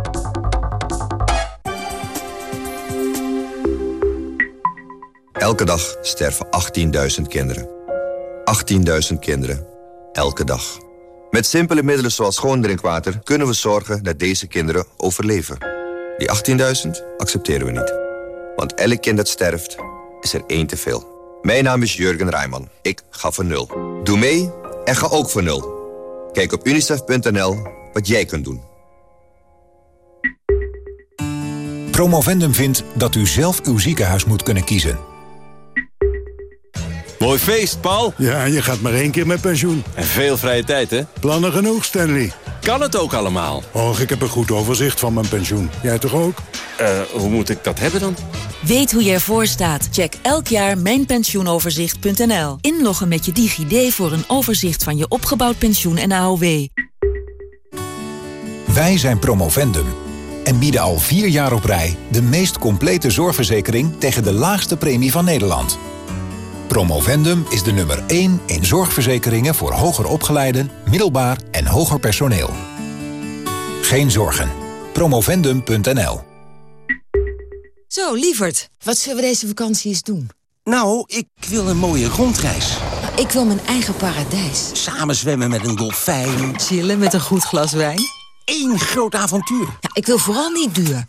Elke dag sterven 18.000 kinderen. 18.000 kinderen. Elke dag. Met simpele middelen zoals schoon drinkwater kunnen we zorgen dat deze kinderen overleven. Die 18.000 accepteren we niet. Want elk kind dat sterft, is er één te veel. Mijn naam is Jurgen Rijman. Ik ga voor nul. Doe mee En ga ook voor nul. Kijk op unicef.nl wat jij kunt doen. Promovendum vindt dat u zelf uw ziekenhuis moet kunnen kiezen. Mooi feest, Paul. Ja, je gaat maar één keer met pensioen. En veel vrije tijd, hè? Plannen genoeg, Stanley. Kan het ook allemaal? Och, ik heb een goed overzicht van mijn pensioen. Jij toch ook? Eh, hoe moet ik dat hebben dan? Weet hoe je ervoor staat? Check elk jaar mijnpensioenoverzicht.nl. Inloggen met je DigiD voor een overzicht van je opgebouwd pensioen en AOW. Wij zijn Promovendum en bieden al vier jaar op rij... de meest complete zorgverzekering tegen de laagste premie van Nederland. Promovendum is de nummer 1 in zorgverzekeringen voor hoger opgeleiden, middelbaar en hoger personeel. Geen zorgen. Promovendum.nl Zo, lieverd, wat zullen we deze vakantie eens doen? Nou, ik wil een mooie rondreis. Ik wil mijn eigen paradijs. Samen zwemmen met een dolfijn. Chillen met een goed glas wijn. Eén groot avontuur. Ja, ik wil vooral niet duur.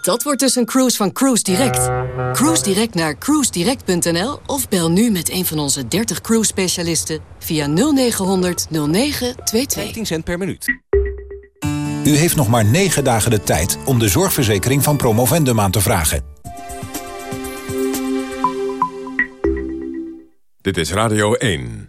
Dat wordt dus een cruise van Cruise Direct. Cruise Direct naar cruisedirect.nl of bel nu met een van onze 30 cruise specialisten via 0900 0922. 15 cent per minuut. U heeft nog maar 9 dagen de tijd om de zorgverzekering van Promovendum aan te vragen. Dit is Radio 1.